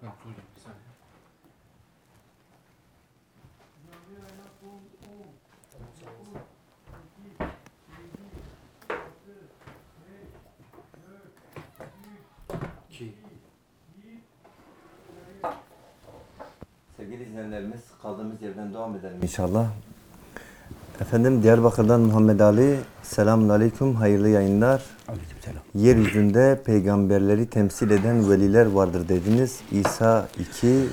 Tamam, dur bir saniye. İki. Sevgili izleyenlerimiz kaldığımız yerden devam edelim inşallah. Efendim Diyarbakır'dan Muhammed Ali. Selamun Aleyküm. Hayırlı yayınlar. Aleykümselam. Yeryüzünde peygamberleri temsil eden veliler vardır dediniz. İsa 2,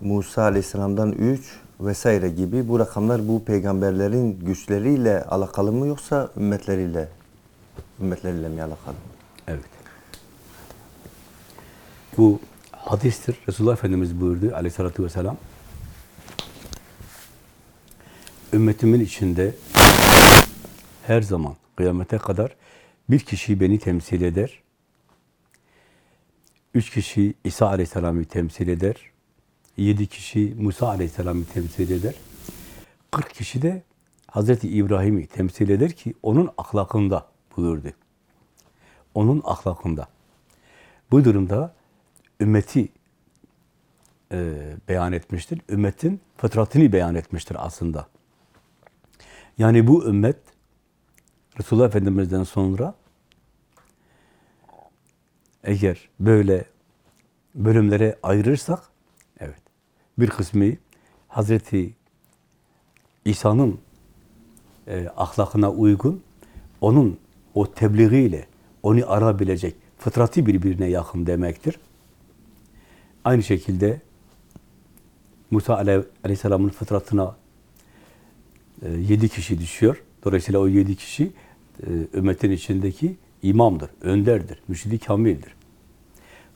Musa Aleyhisselam'dan 3 vesaire gibi bu rakamlar bu peygamberlerin güçleriyle alakalı mı yoksa ümmetleriyle ümmetleriyle mi alakalı? Evet. Bu hadistir. Resulullah Efendimiz buyurdu aleyhissalatü vesselam. Ümmetimin içinde her zaman kıyamete kadar bir kişi beni temsil eder. Üç kişi İsa Aleyhisselam'ı temsil eder. Yedi kişi Musa Aleyhisselam'ı temsil eder. Kırk kişi de Hazreti İbrahim'i temsil eder ki onun ahlakında buyurdu. Onun ahlakında. Bu durumda ümmeti e, beyan etmiştir. Ümmetin fıtratını beyan etmiştir aslında. Yani bu ümmet Resulullah Efendimiz'den sonra eğer böyle bölümlere ayırırsak evet bir kısmı Hazreti İsa'nın e, ahlakına uygun onun o tebliğiyle onu arabilecek fıtratı birbirine yakın demektir. Aynı şekilde Musa aleyh- aleyhisselamın fıtratına yedi kişi düşüyor. Dolayısıyla o yedi kişi e, ümmetin içindeki imamdır, önderdir, mürşidi kamildir.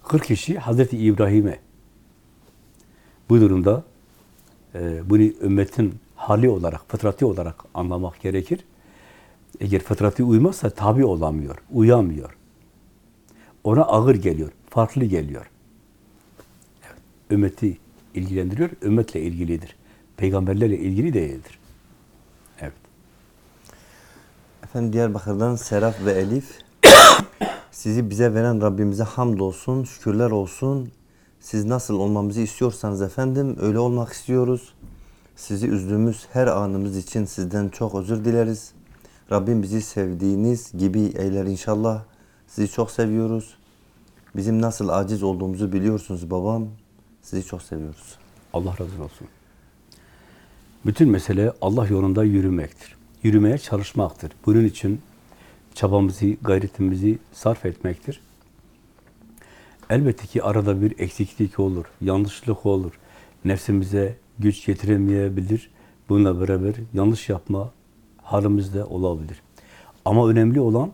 40 kişi Hazreti İbrahim'e. Bu durumda e, bunu ümmetin hali olarak, fıtratı olarak anlamak gerekir. Eğer fıtratı uymazsa tabi olamıyor, uyamıyor. Ona ağır geliyor, farklı geliyor. Evet, ümmeti ilgilendiriyor, ümmetle ilgilidir. Peygamberlerle ilgili değildir. Evet. Efendim Diyarbakır'dan Serap ve Elif. Sizi bize veren Rabbimize hamdolsun, şükürler olsun. Siz nasıl olmamızı istiyorsanız efendim öyle olmak istiyoruz. Sizi üzdüğümüz her anımız için sizden çok özür dileriz. Rabbim bizi sevdiğiniz gibi eyler inşallah. Sizi çok seviyoruz. Bizim nasıl aciz olduğumuzu biliyorsunuz babam. Sizi çok seviyoruz. Allah razı olsun. Bütün mesele Allah yolunda yürümektir. Yürümeye çalışmaktır. Bunun için çabamızı, gayretimizi sarf etmektir. Elbette ki arada bir eksiklik olur, yanlışlık olur. Nefsimize güç getiremeyebilir. Bununla beraber yanlış yapma halimiz de olabilir. Ama önemli olan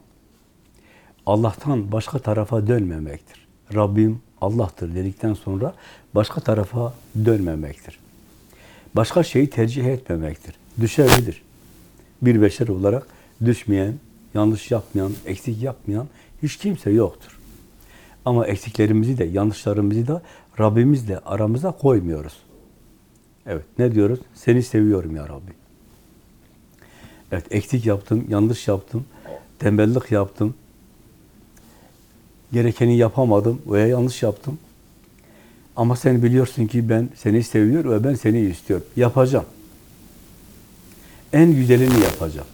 Allah'tan başka tarafa dönmemektir. Rabbim Allah'tır dedikten sonra başka tarafa dönmemektir. Başka şeyi tercih etmemektir. Düşebilir. Bir beşer olarak düşmeyen, yanlış yapmayan, eksik yapmayan hiç kimse yoktur. Ama eksiklerimizi de, yanlışlarımızı da Rabbimizle aramıza koymuyoruz. Evet, ne diyoruz? Seni seviyorum ya Rabbi. Evet, eksik yaptım, yanlış yaptım, tembellik yaptım, gerekeni yapamadım veya yanlış yaptım. Ama sen biliyorsun ki ben seni seviyor ve ben seni istiyorum. Yapacağım. En güzelini yapacağım.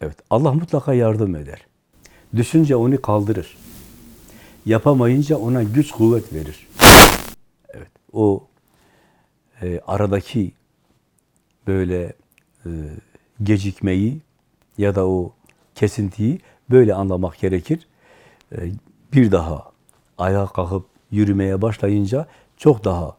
Evet, Allah mutlaka yardım eder. Düşünce onu kaldırır. Yapamayınca ona güç kuvvet verir. Evet, o e, aradaki böyle e, gecikmeyi ya da o kesintiyi böyle anlamak gerekir. E, bir daha ayağa kalkıp yürümeye başlayınca çok daha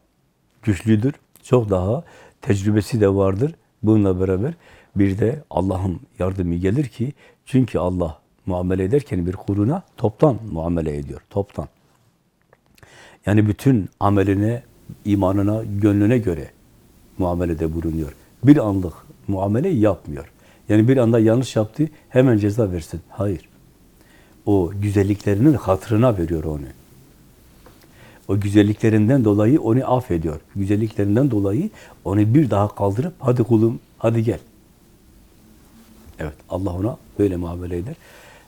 güçlüdür, çok daha tecrübesi de vardır. Bununla beraber bir de Allah'ın yardımı gelir ki çünkü Allah muamele ederken bir kuluna toptan muamele ediyor, toptan. Yani bütün ameline, imanına, gönlüne göre muamelede bulunuyor. Bir anlık muamele yapmıyor. Yani bir anda yanlış yaptı, hemen ceza versin. Hayır. O güzelliklerinin hatırına veriyor onu. O güzelliklerinden dolayı onu affediyor. Güzelliklerinden dolayı onu bir daha kaldırıp hadi kulum, hadi gel. Evet, Allah ona böyle muamele eder.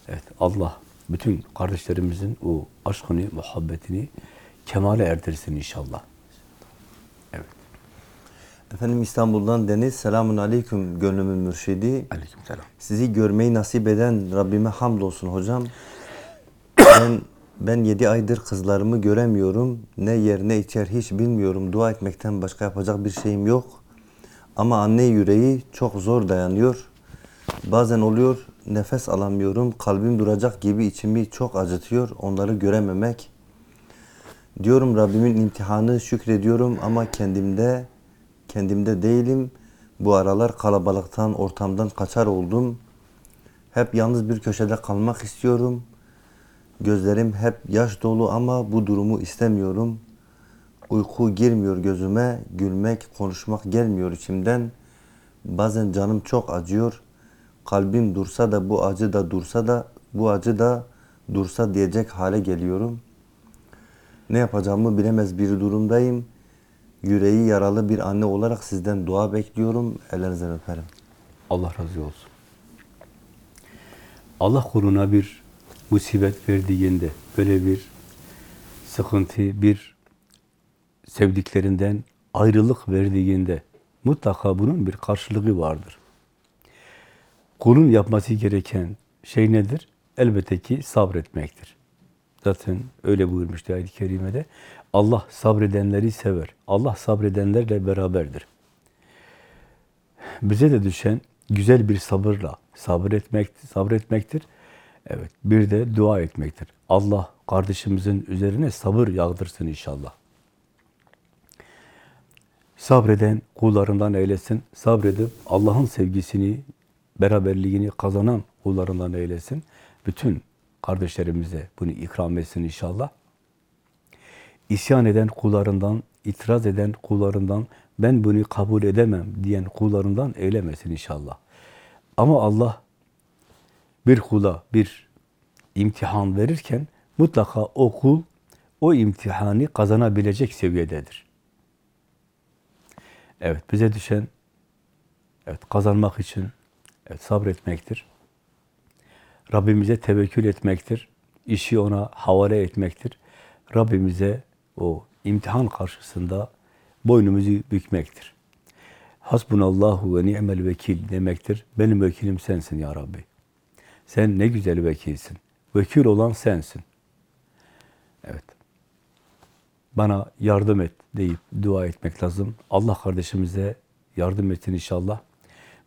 Evet, Allah bütün kardeşlerimizin o aşkını, muhabbetini kemale erdirsin inşallah. Evet. Efendim İstanbul'dan Deniz. Selamun aleyküm gönlümün mürşidi. Aleykümselam. Sizi görmeyi nasip eden Rabbime hamdolsun hocam. Ben ben 7 aydır kızlarımı göremiyorum. Ne yer ne içer hiç bilmiyorum. Dua etmekten başka yapacak bir şeyim yok. Ama anne yüreği çok zor dayanıyor. Bazen oluyor nefes alamıyorum. Kalbim duracak gibi içimi çok acıtıyor. Onları görememek. Diyorum Rabbimin imtihanı şükrediyorum ama kendimde kendimde değilim. Bu aralar kalabalıktan, ortamdan kaçar oldum. Hep yalnız bir köşede kalmak istiyorum. Gözlerim hep yaş dolu ama bu durumu istemiyorum. Uyku girmiyor gözüme, gülmek, konuşmak gelmiyor içimden. Bazen canım çok acıyor. Kalbim dursa da bu acı da dursa da bu acı da dursa diyecek hale geliyorum. Ne yapacağımı bilemez bir durumdayım. Yüreği yaralı bir anne olarak sizden dua bekliyorum. Ellerinizden öperim. Allah razı olsun. Allah kuluna bir musibet verdiğinde, böyle bir sıkıntı, bir sevdiklerinden ayrılık verdiğinde mutlaka bunun bir karşılığı vardır. Kulun yapması gereken şey nedir? Elbette ki sabretmektir. Zaten öyle buyurmuştu ayet-i kerimede. Allah sabredenleri sever. Allah sabredenlerle beraberdir. Bize de düşen güzel bir sabırla sabretmek, sabretmektir. Evet, bir de dua etmektir. Allah kardeşimizin üzerine sabır yağdırsın inşallah. Sabreden kullarından eylesin. Sabredip Allah'ın sevgisini, beraberliğini kazanan kullarından eylesin. Bütün kardeşlerimize bunu ikram etsin inşallah. İsyan eden kullarından, itiraz eden kullarından, ben bunu kabul edemem diyen kullarından eylemesin inşallah. Ama Allah bir kula bir imtihan verirken mutlaka o kul o imtihanı kazanabilecek seviyededir. Evet, bize düşen evet kazanmak için evet, sabretmektir. Rabbimize tevekkül etmektir. İşi ona havale etmektir. Rabbimize o imtihan karşısında boynumuzu bükmektir. Hasbunallahu ve ni'mel vekil demektir. Benim vekilim sensin ya Rabbi. Sen ne güzel vekilsin. Vekil olan sensin. Evet. Bana yardım et deyip dua etmek lazım. Allah kardeşimize yardım etsin inşallah.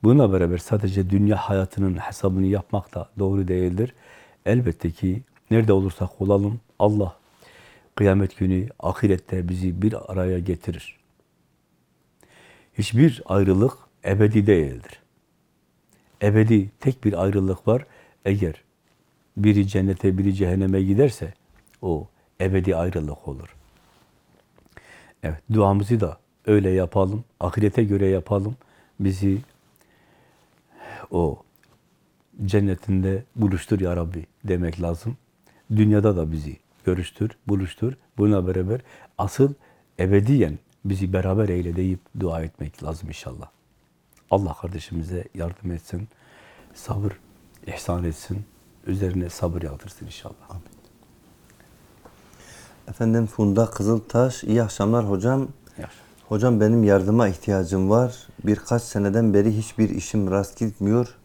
Bununla beraber sadece dünya hayatının hesabını yapmak da doğru değildir. Elbette ki nerede olursak olalım Allah kıyamet günü ahirette bizi bir araya getirir. Hiçbir ayrılık ebedi değildir. Ebedi tek bir ayrılık var. Eğer biri cennete, biri cehenneme giderse o ebedi ayrılık olur. Evet, duamızı da öyle yapalım, ahirete göre yapalım. Bizi o cennetinde buluştur ya Rabbi demek lazım. Dünyada da bizi görüştür, buluştur. Buna beraber asıl ebediyen bizi beraber eyle deyip dua etmek lazım inşallah. Allah kardeşimize yardım etsin, sabır ihsan etsin, üzerine sabır yağdırsın inşallah. Amin. Efendim Funda Kızıltaş, iyi akşamlar hocam. Yaşa. Hocam benim yardıma ihtiyacım var. Birkaç seneden beri hiçbir işim rast gitmiyor.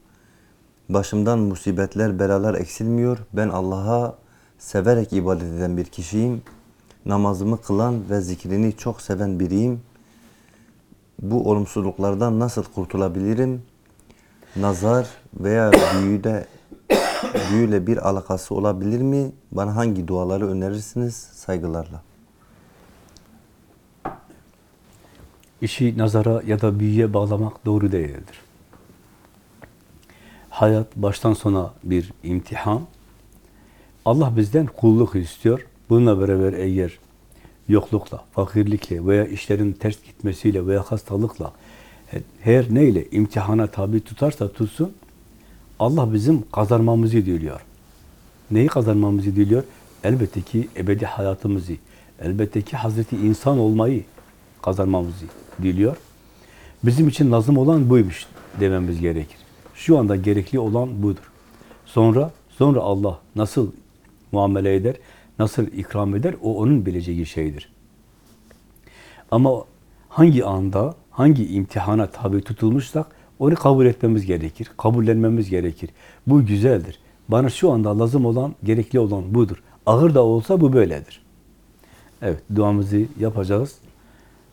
Başımdan musibetler, belalar eksilmiyor. Ben Allah'a severek ibadet eden bir kişiyim. Namazımı kılan ve zikrini çok seven biriyim. Bu olumsuzluklardan nasıl kurtulabilirim? Nazar veya büyüde büyüyle bir alakası olabilir mi? Bana hangi duaları önerirsiniz? Saygılarla. İşi nazara ya da büyüye bağlamak doğru değildir. Hayat baştan sona bir imtihan. Allah bizden kulluk istiyor. Bununla beraber eğer yoklukla, fakirlikle veya işlerin ters gitmesiyle veya hastalıkla her neyle imtihana tabi tutarsa tutsun Allah bizim kazanmamızı diliyor. Neyi kazanmamızı diliyor? Elbette ki ebedi hayatımızı, elbette ki Hazreti insan olmayı kazanmamızı diliyor. Bizim için lazım olan buymuş dememiz gerekir. Şu anda gerekli olan budur. Sonra sonra Allah nasıl muamele eder? nasıl ikram eder o onun bileceği şeydir. Ama hangi anda, hangi imtihana tabi tutulmuşsak onu kabul etmemiz gerekir, kabullenmemiz gerekir. Bu güzeldir. Bana şu anda lazım olan, gerekli olan budur. Ağır da olsa bu böyledir. Evet, duamızı yapacağız.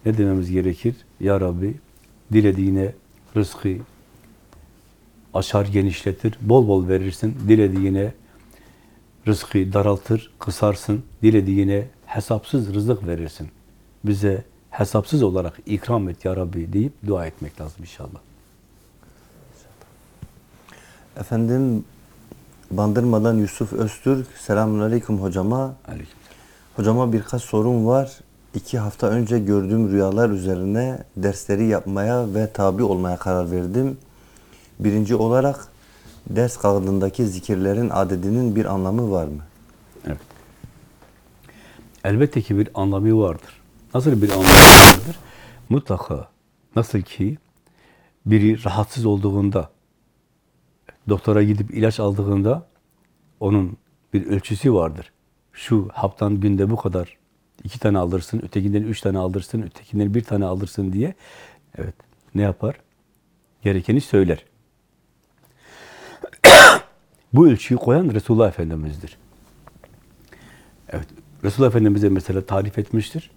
Ne dememiz gerekir? Ya Rabbi, dilediğine rızkı açar, genişletir, bol bol verirsin. Dilediğine rızkı daraltır, kısarsın. Dilediğine hesapsız rızık verirsin. Bize hesapsız olarak ikram et ya Rabbi deyip dua etmek lazım inşallah. Efendim Bandırmadan Yusuf Öztürk. Selamun Aleyküm hocama. Aleyküm. Hocama birkaç sorum var. İki hafta önce gördüğüm rüyalar üzerine dersleri yapmaya ve tabi olmaya karar verdim. Birinci olarak ders kağıdındaki zikirlerin adedinin bir anlamı var mı? Evet. Elbette ki bir anlamı vardır. Nasıl bir anlamı vardır? Mutlaka nasıl ki biri rahatsız olduğunda doktora gidip ilaç aldığında onun bir ölçüsü vardır. Şu haptan günde bu kadar iki tane alırsın, ötekinden üç tane alırsın, ötekinden bir tane alırsın diye evet ne yapar? Gerekeni söyler. Bu ölçüyü koyan Resulullah Efendimiz'dir. Evet, Resulullah Efendimiz'e mesela tarif etmiştir.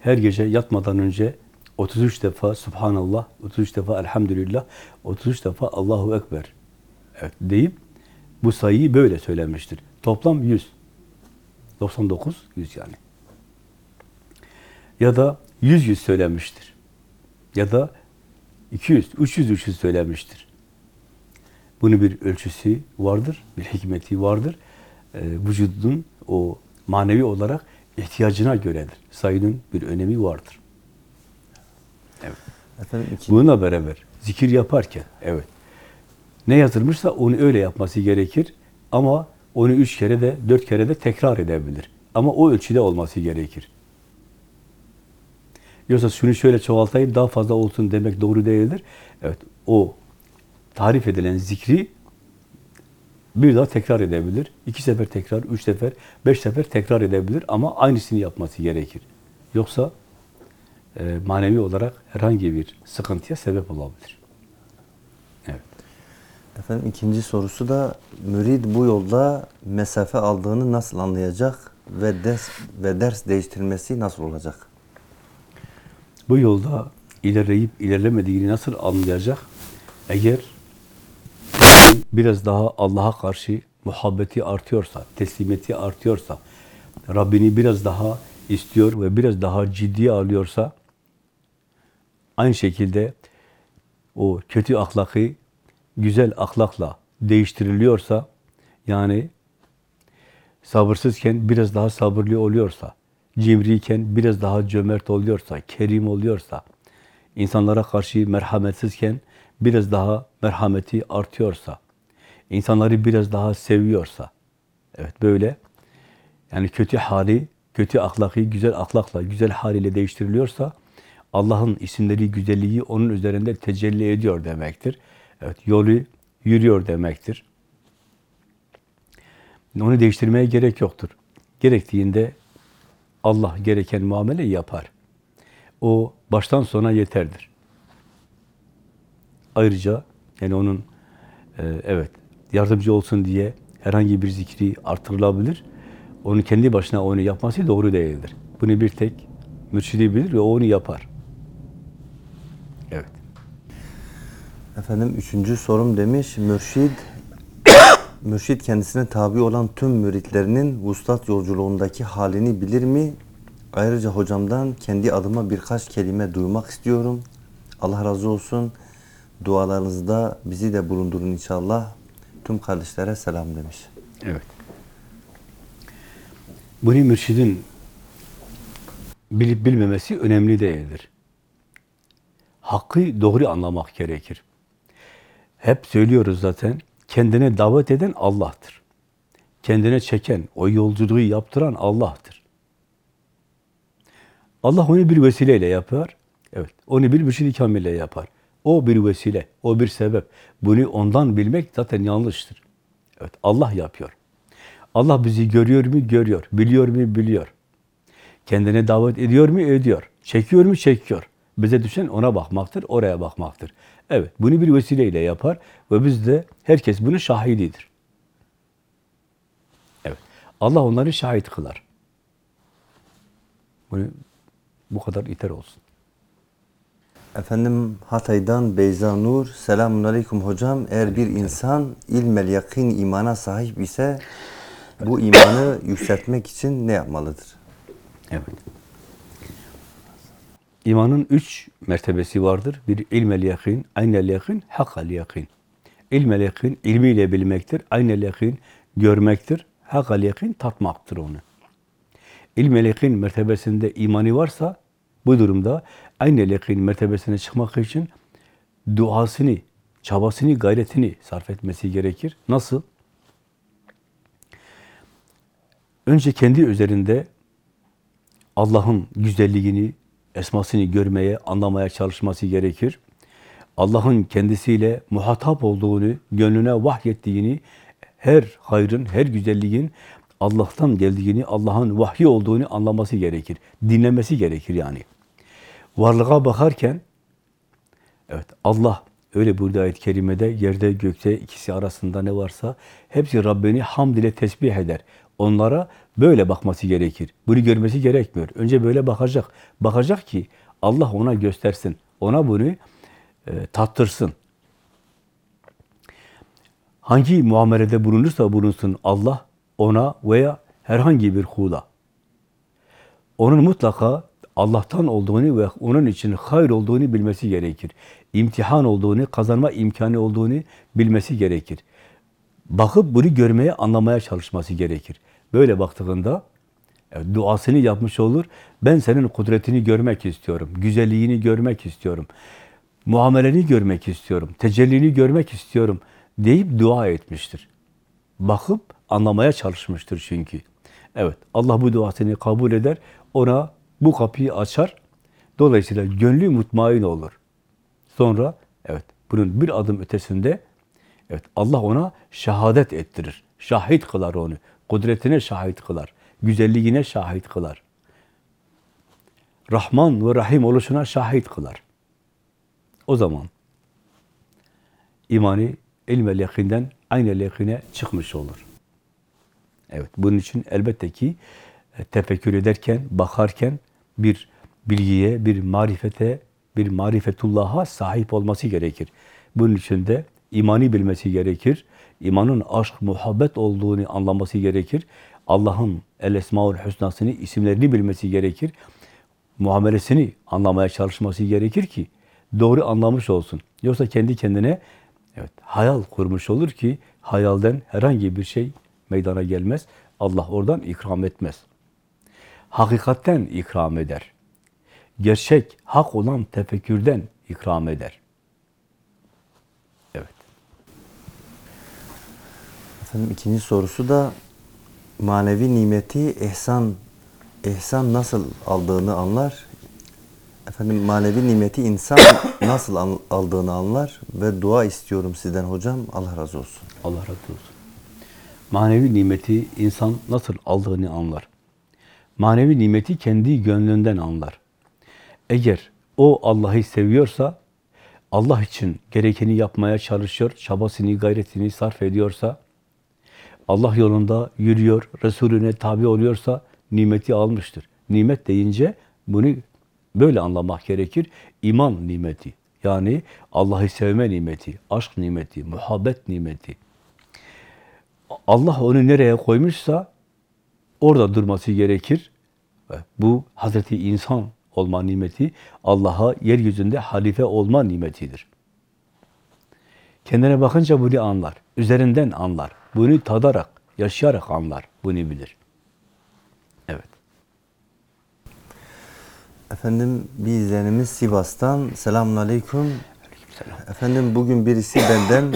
Her gece yatmadan önce 33 defa Subhanallah, 33 defa Elhamdülillah, 33 defa Allahu Ekber evet, deyip bu sayıyı böyle söylemiştir. Toplam 100. 99, 100 yani. Ya da 100 yüz söylemiştir. Ya da 200, 300, 300 söylemiştir. Bunun bir ölçüsü vardır, bir hikmeti vardır. Ee, vücudun o manevi olarak ihtiyacına göredir. Sayının bir önemi vardır. Evet. Efendim iki, Bununla beraber zikir yaparken, evet. Ne yazılmışsa onu öyle yapması gerekir. Ama onu üç kere de, dört kere de tekrar edebilir. Ama o ölçüde olması gerekir. Yoksa şunu şöyle çoğaltayım, daha fazla olsun demek doğru değildir. Evet, o tarif edilen zikri bir daha tekrar edebilir. iki sefer tekrar, üç sefer, beş sefer tekrar edebilir ama aynısını yapması gerekir. Yoksa e, manevi olarak herhangi bir sıkıntıya sebep olabilir. Evet. efendim ikinci sorusu da mürid bu yolda mesafe aldığını nasıl anlayacak ve ders ve ders değiştirmesi nasıl olacak? Bu yolda ilerleyip ilerlemediğini nasıl anlayacak? Eğer biraz daha Allah'a karşı muhabbeti artıyorsa, teslimiyeti artıyorsa, Rabbini biraz daha istiyor ve biraz daha ciddiye alıyorsa, aynı şekilde o kötü ahlakı güzel ahlakla değiştiriliyorsa, yani sabırsızken biraz daha sabırlı oluyorsa, cimriyken biraz daha cömert oluyorsa, kerim oluyorsa, insanlara karşı merhametsizken biraz daha merhameti artıyorsa, insanları biraz daha seviyorsa, evet böyle, yani kötü hali, kötü ahlakı güzel ahlakla, güzel haliyle değiştiriliyorsa, Allah'ın isimleri, güzelliği onun üzerinde tecelli ediyor demektir. Evet, yolu yürüyor demektir. Onu değiştirmeye gerek yoktur. Gerektiğinde Allah gereken muameleyi yapar. O baştan sona yeterdir. Ayrıca yani onun e, evet yardımcı olsun diye herhangi bir zikri artırılabilir. Onun kendi başına onu yapması doğru değildir. Bunu bir tek mürşidi bilir ve onu yapar. Evet. Efendim üçüncü sorum demiş mürşid mürşid kendisine tabi olan tüm müritlerinin vuslat yolculuğundaki halini bilir mi? Ayrıca hocamdan kendi adıma birkaç kelime duymak istiyorum. Allah razı olsun. Dualarınızda bizi de bulundurun inşallah. Tüm kardeşlere selam demiş. Evet. Bunu mürşidin bilip bilmemesi önemli değildir. Hakkı doğru anlamak gerekir. Hep söylüyoruz zaten, kendine davet eden Allah'tır. Kendine çeken, o yolculuğu yaptıran Allah'tır. Allah onu bir vesileyle yapar. Evet, onu bir mürşid-i kamille yapar. O bir vesile, o bir sebep. Bunu ondan bilmek zaten yanlıştır. Evet, Allah yapıyor. Allah bizi görüyor mu? Görüyor. Biliyor mu? Biliyor. Kendine davet ediyor mu? Ediyor. Çekiyor mu? Çekiyor. Bize düşen ona bakmaktır, oraya bakmaktır. Evet, bunu bir vesileyle yapar ve biz de, herkes bunun şahididir. Evet, Allah onları şahit kılar. Bunu bu kadar iter olsun. Efendim Hatay'dan Beyza Nur. Selamun Aleyküm hocam. Eğer bir insan ilmel yakin imana sahip ise bu imanı yükseltmek için ne yapmalıdır? Evet. İmanın üç mertebesi vardır. Bir ilmel yakin, aynel yakin, hakkal yakin. İlmel yakin, ilmiyle bilmektir. Aynel yakin, görmektir. Hakkal yakin, tatmaktır onu. İlmel yakin mertebesinde imani varsa, bu durumda aynel yakin mertebesine çıkmak için duasını, çabasını, gayretini sarf etmesi gerekir. Nasıl? Önce kendi üzerinde Allah'ın güzelliğini, esmasını görmeye, anlamaya çalışması gerekir. Allah'ın kendisiyle muhatap olduğunu, gönlüne vahyettiğini, her hayrın, her güzelliğin Allah'tan geldiğini, Allah'ın vahyi olduğunu anlaması gerekir. Dinlemesi gerekir yani. Varlığa bakarken, evet Allah öyle burada ayet-i kerimede yerde gökte ikisi arasında ne varsa hepsi Rabbini hamd ile tesbih eder. Onlara böyle bakması gerekir. Bunu görmesi gerekmiyor. Önce böyle bakacak. Bakacak ki Allah ona göstersin. Ona bunu e, tattırsın. Hangi muamelede bulunursa bulunsun Allah ona veya herhangi bir kula onun mutlaka Allah'tan olduğunu ve onun için hayır olduğunu bilmesi gerekir. İmtihan olduğunu, kazanma imkanı olduğunu bilmesi gerekir. Bakıp bunu görmeye, anlamaya çalışması gerekir. Böyle baktığında evet, duasını yapmış olur. Ben senin kudretini görmek istiyorum. Güzelliğini görmek istiyorum. Muameleni görmek istiyorum. Tecellini görmek istiyorum deyip dua etmiştir. Bakıp anlamaya çalışmıştır çünkü. Evet, Allah bu duasını kabul eder. Ona bu kapıyı açar. Dolayısıyla gönlü mutmain olur. Sonra evet bunun bir adım ötesinde evet Allah ona şehadet ettirir. Şahit kılar onu. Kudretine şahit kılar. Güzelliğine şahit kılar. Rahman ve Rahim oluşuna şahit kılar. O zaman imani ilmel yakinden aynel yakine çıkmış olur. Evet, bunun için elbette ki e, tefekkür ederken, bakarken bir bilgiye, bir marifete, bir marifetullah'a sahip olması gerekir. Bunun için de imani bilmesi gerekir. İmanın aşk, muhabbet olduğunu anlaması gerekir. Allah'ın el esmaül hüsnasını, isimlerini bilmesi gerekir. Muamelesini anlamaya çalışması gerekir ki doğru anlamış olsun. Yoksa kendi kendine evet hayal kurmuş olur ki hayalden herhangi bir şey meydana gelmez. Allah oradan ikram etmez. Hakikatten ikram eder. Gerçek, hak olan tefekkürden ikram eder. Evet. Efendim ikinci sorusu da manevi nimeti ihsan ihsan nasıl aldığını anlar. Efendim manevi nimeti insan nasıl aldığını anlar ve dua istiyorum sizden hocam. Allah razı olsun. Allah razı olsun. Manevi nimeti insan nasıl aldığını anlar. Manevi nimeti kendi gönlünden anlar. Eğer o Allah'ı seviyorsa, Allah için gerekeni yapmaya çalışıyor, çabasını, gayretini sarf ediyorsa, Allah yolunda yürüyor, Resulüne tabi oluyorsa nimeti almıştır. Nimet deyince bunu böyle anlamak gerekir. İman nimeti, yani Allah'ı sevme nimeti, aşk nimeti, muhabbet nimeti. Allah onu nereye koymuşsa orada durması gerekir. Bu Hazreti insan olma nimeti, Allah'a yeryüzünde halife olma nimetidir. Kendine bakınca bunu anlar. Üzerinden anlar. Bunu tadarak, yaşayarak anlar. Bunu bilir. Evet. Efendim bir izleyenimiz Sivas'tan. Selamun Aleyküm. Aleykümselam. Efendim bugün birisi benden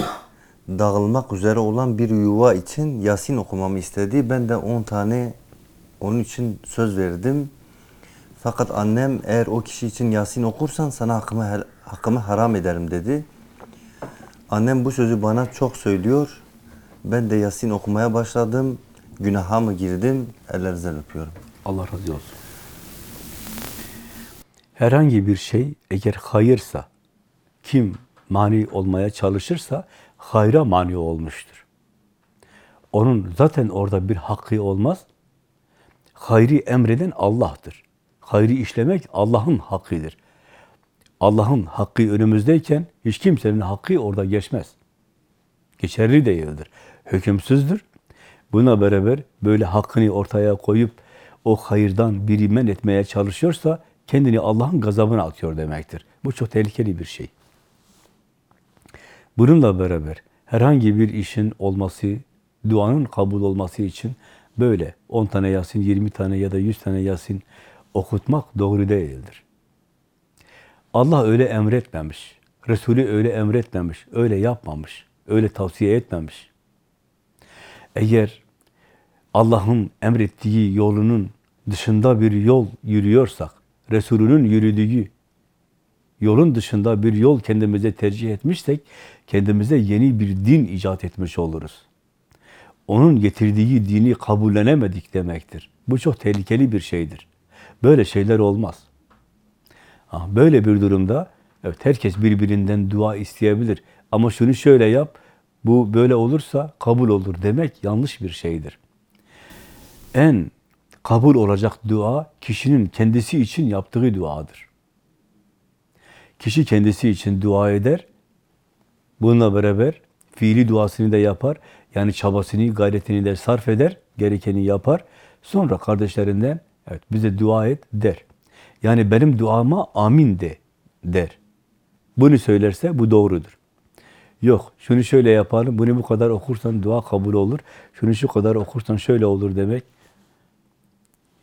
dağılmak üzere olan bir yuva için Yasin okumamı istedi. Ben de 10 tane onun için söz verdim. Fakat annem eğer o kişi için Yasin okursan sana hakkımı, hakkımı haram ederim dedi. Annem bu sözü bana çok söylüyor. Ben de Yasin okumaya başladım. günaha mı girdim? Ellerinizden öpüyorum. Allah razı olsun. Herhangi bir şey eğer hayırsa, kim mani olmaya çalışırsa hayra mani olmuştur. Onun zaten orada bir hakkı olmaz. Hayri emreden Allah'tır. Hayri işlemek Allah'ın hakkıdır. Allah'ın hakkı önümüzdeyken hiç kimsenin hakkı orada geçmez. Geçerli değildir. Hükümsüzdür. Buna beraber böyle hakkını ortaya koyup o hayırdan biri men etmeye çalışıyorsa kendini Allah'ın gazabına atıyor demektir. Bu çok tehlikeli bir şey. Bununla beraber herhangi bir işin olması, duanın kabul olması için böyle 10 tane Yasin, 20 tane ya da 100 tane Yasin okutmak doğru değildir. Allah öyle emretmemiş. Resulü öyle emretmemiş, öyle yapmamış, öyle tavsiye etmemiş. Eğer Allah'ın emrettiği yolunun dışında bir yol yürüyorsak, Resulünün yürüdüğü yolun dışında bir yol kendimize tercih etmişsek, kendimize yeni bir din icat etmiş oluruz. Onun getirdiği dini kabullenemedik demektir. Bu çok tehlikeli bir şeydir. Böyle şeyler olmaz. Böyle bir durumda evet herkes birbirinden dua isteyebilir. Ama şunu şöyle yap, bu böyle olursa kabul olur demek yanlış bir şeydir. En kabul olacak dua kişinin kendisi için yaptığı duadır. Kişi kendisi için dua eder. Bununla beraber fiili duasını da yapar. Yani çabasını, gayretini de sarf eder. Gerekeni yapar. Sonra kardeşlerinden evet bize dua et der. Yani benim duama amin de der. Bunu söylerse bu doğrudur. Yok, şunu şöyle yapalım, bunu bu kadar okursan dua kabul olur, şunu şu kadar okursan şöyle olur demek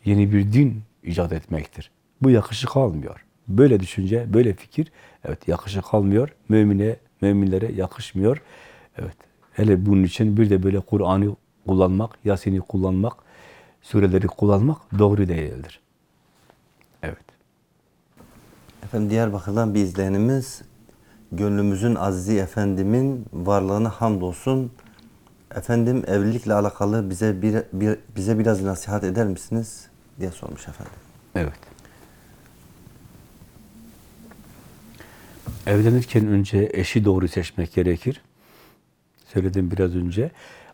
yeni bir din icat etmektir. Bu yakışık almıyor. Böyle düşünce, böyle fikir, evet yakışık almıyor. Mümine, müminlere yakışmıyor. Evet, hele bunun için bir de böyle Kur'an'ı kullanmak, Yasin'i kullanmak, sureleri kullanmak doğru değildir. Evet. Efendim Diyarbakır'dan bir izleyenimiz gönlümüzün azizi efendimin varlığına hamdolsun. Efendim evlilikle alakalı bize bir, bir bize biraz nasihat eder misiniz diye sormuş efendim. Evet. Evlenirken önce eşi doğru seçmek gerekir. Söyledim biraz önce.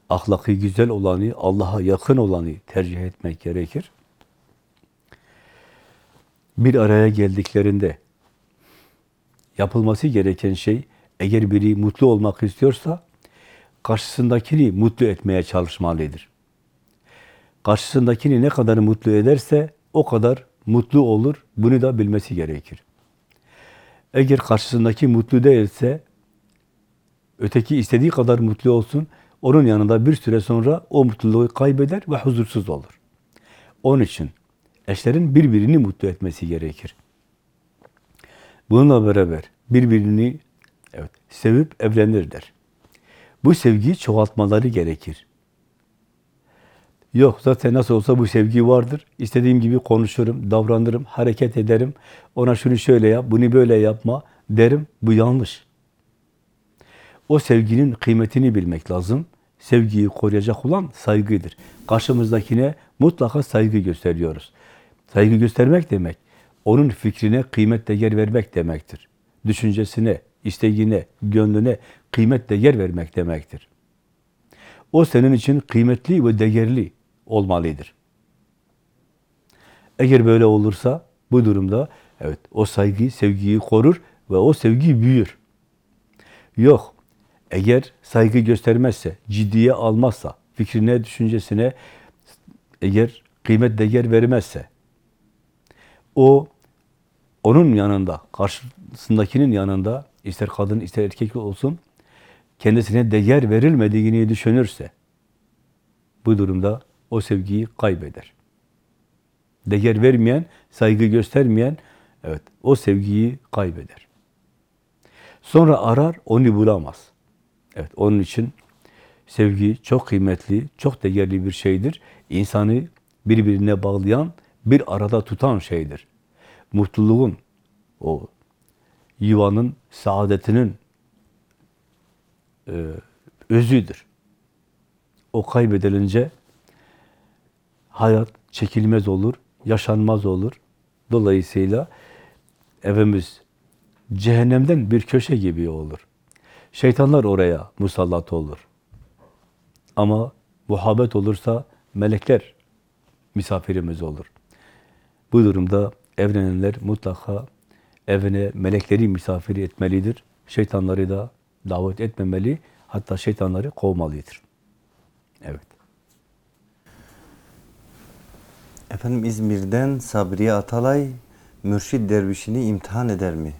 Ahlakı güzel olanı, Allah'a yakın olanı tercih etmek gerekir. Bir araya geldiklerinde yapılması gereken şey, eğer biri mutlu olmak istiyorsa, karşısındakini mutlu etmeye çalışmalıdır. Karşısındakini ne kadar mutlu ederse, o kadar mutlu olur. Bunu da bilmesi gerekir. Eğer karşısındaki mutlu değilse, öteki istediği kadar mutlu olsun, onun yanında bir süre sonra o mutluluğu kaybeder ve huzursuz olur. Onun için eşlerin birbirini mutlu etmesi gerekir. Bununla beraber birbirini evet sevip evlenirler. Bu sevgiyi çoğaltmaları gerekir. Yok zaten nasıl olsa bu sevgi vardır. İstediğim gibi konuşurum, davranırım, hareket ederim. Ona şunu şöyle yap, bunu böyle yapma derim. Bu yanlış. O sevginin kıymetini bilmek lazım. Sevgiyi koruyacak olan saygıdır. Karşımızdakine mutlaka saygı gösteriyoruz. Saygı göstermek demek, onun fikrine kıymet değer vermek demektir. Düşüncesine, isteğine, gönlüne kıymet değer vermek demektir. O senin için kıymetli ve değerli olmalıdır. Eğer böyle olursa bu durumda evet o saygıyı, sevgiyi korur ve o sevgi büyür. Yok. Eğer saygı göstermezse, ciddiye almazsa, fikrine, düşüncesine eğer kıymet değer vermezse, o onun yanında, karşısındakinin yanında ister kadın ister erkek olsun kendisine değer verilmediğini düşünürse bu durumda o sevgiyi kaybeder. Değer vermeyen, saygı göstermeyen evet o sevgiyi kaybeder. Sonra arar, onu bulamaz. Evet, onun için sevgi çok kıymetli, çok değerli bir şeydir. İnsanı birbirine bağlayan, bir arada tutan şeydir. Mutluluğun, o yuvanın, saadetinin e, özüdür. O kaybedilince hayat çekilmez olur, yaşanmaz olur. Dolayısıyla evimiz cehennemden bir köşe gibi olur. Şeytanlar oraya musallat olur. Ama muhabbet olursa melekler misafirimiz olur. Bu durumda evlenenler mutlaka evine melekleri misafir etmelidir. Şeytanları da davet etmemeli, hatta şeytanları kovmalıdır. Evet. Efendim İzmir'den Sabriye Atalay mürşid dervişini imtihan eder mi?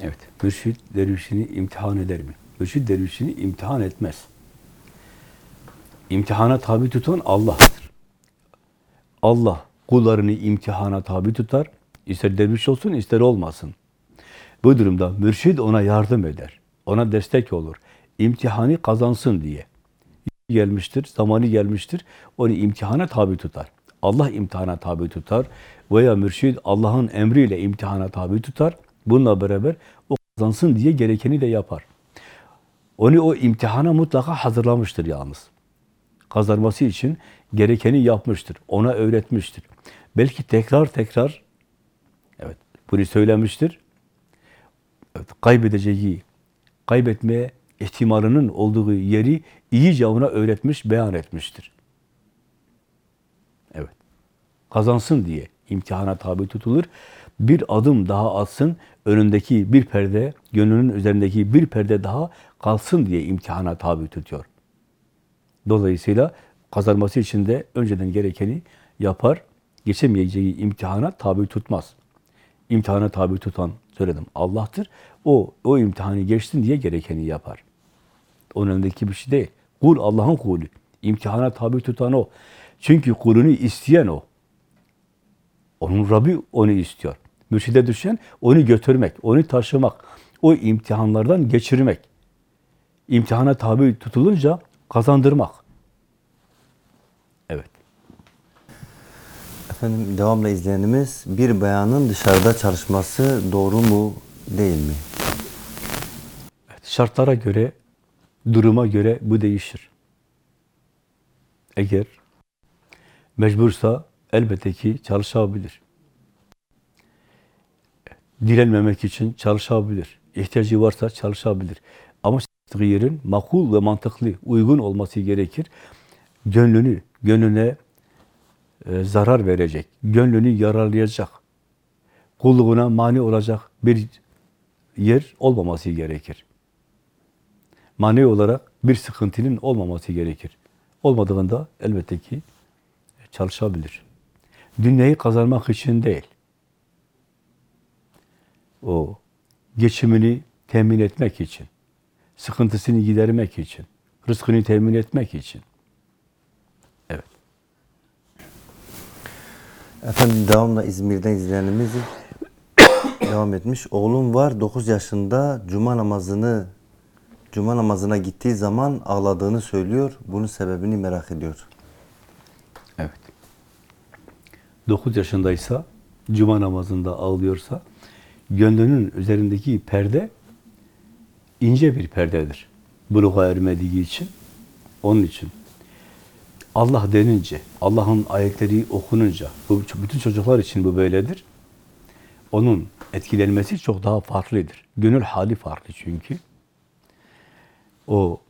Evet. Mürşid dervişini imtihan eder mi? Mürşid dervişini imtihan etmez. İmtihana tabi tutan Allah'tır. Allah kullarını imtihana tabi tutar. İster derviş olsun, ister olmasın. Bu durumda mürşid ona yardım eder. Ona destek olur. İmtihanı kazansın diye. Gelmiştir, zamanı gelmiştir. Onu imtihana tabi tutar. Allah imtihana tabi tutar. Veya mürşid Allah'ın emriyle imtihana tabi tutar. Bununla beraber o kazansın diye gerekeni de yapar. Onu o imtihana mutlaka hazırlamıştır yalnız. Kazanması için gerekeni yapmıştır. Ona öğretmiştir. Belki tekrar tekrar evet bunu söylemiştir. Evet, kaybedeceği, kaybetmeye ihtimalinin olduğu yeri iyice ona öğretmiş, beyan etmiştir. Evet. Kazansın diye imtihana tabi tutulur. Bir adım daha atsın, önündeki bir perde, gönlünün üzerindeki bir perde daha kalsın diye imtihana tabi tutuyor. Dolayısıyla kazanması için de önceden gerekeni yapar, geçemeyeceği imtihana tabi tutmaz. İmtihana tabi tutan, söyledim, Allah'tır. O, o imtihanı geçsin diye gerekeni yapar. Onun önündeki bir şey değil. Kul Allah'ın kulü. İmtihana tabi tutan o. Çünkü kulünü isteyen o. Onun Rabbi onu istiyor. Mürşide düşen onu götürmek, onu taşımak, o imtihanlardan geçirmek. İmtihana tabi tutulunca kazandırmak. Evet. Efendim devamlı izleyenimiz bir bayanın dışarıda çalışması doğru mu değil mi? Evet, Şartlara göre, duruma göre bu değişir. Eğer mecbursa elbette ki çalışabilir. Dilenmemek için çalışabilir. İhtiyacı varsa çalışabilir. Ama çalıştığı yerin makul ve mantıklı, uygun olması gerekir. Gönlünü, gönlüne e, zarar verecek, gönlünü yararlayacak, kulluğuna mani olacak bir yer olmaması gerekir. Manevi olarak bir sıkıntının olmaması gerekir. Olmadığında elbette ki çalışabilir. Dünyayı kazanmak için değil. O geçimini temin etmek için, sıkıntısını gidermek için, rızkını temin etmek için. Evet. Efendim devamlı İzmir'den izleyenimiz devam etmiş. Oğlum var 9 yaşında cuma namazını cuma namazına gittiği zaman ağladığını söylüyor. Bunun sebebini merak ediyor. Evet. 9 yaşındaysa, cuma namazında ağlıyorsa, gönlünün üzerindeki perde ince bir perdedir. Buluğa ermediği için, onun için. Allah denince, Allah'ın ayetleri okununca, bu bütün çocuklar için bu böyledir. Onun etkilenmesi çok daha farklıdır. Gönül hali farklı çünkü. O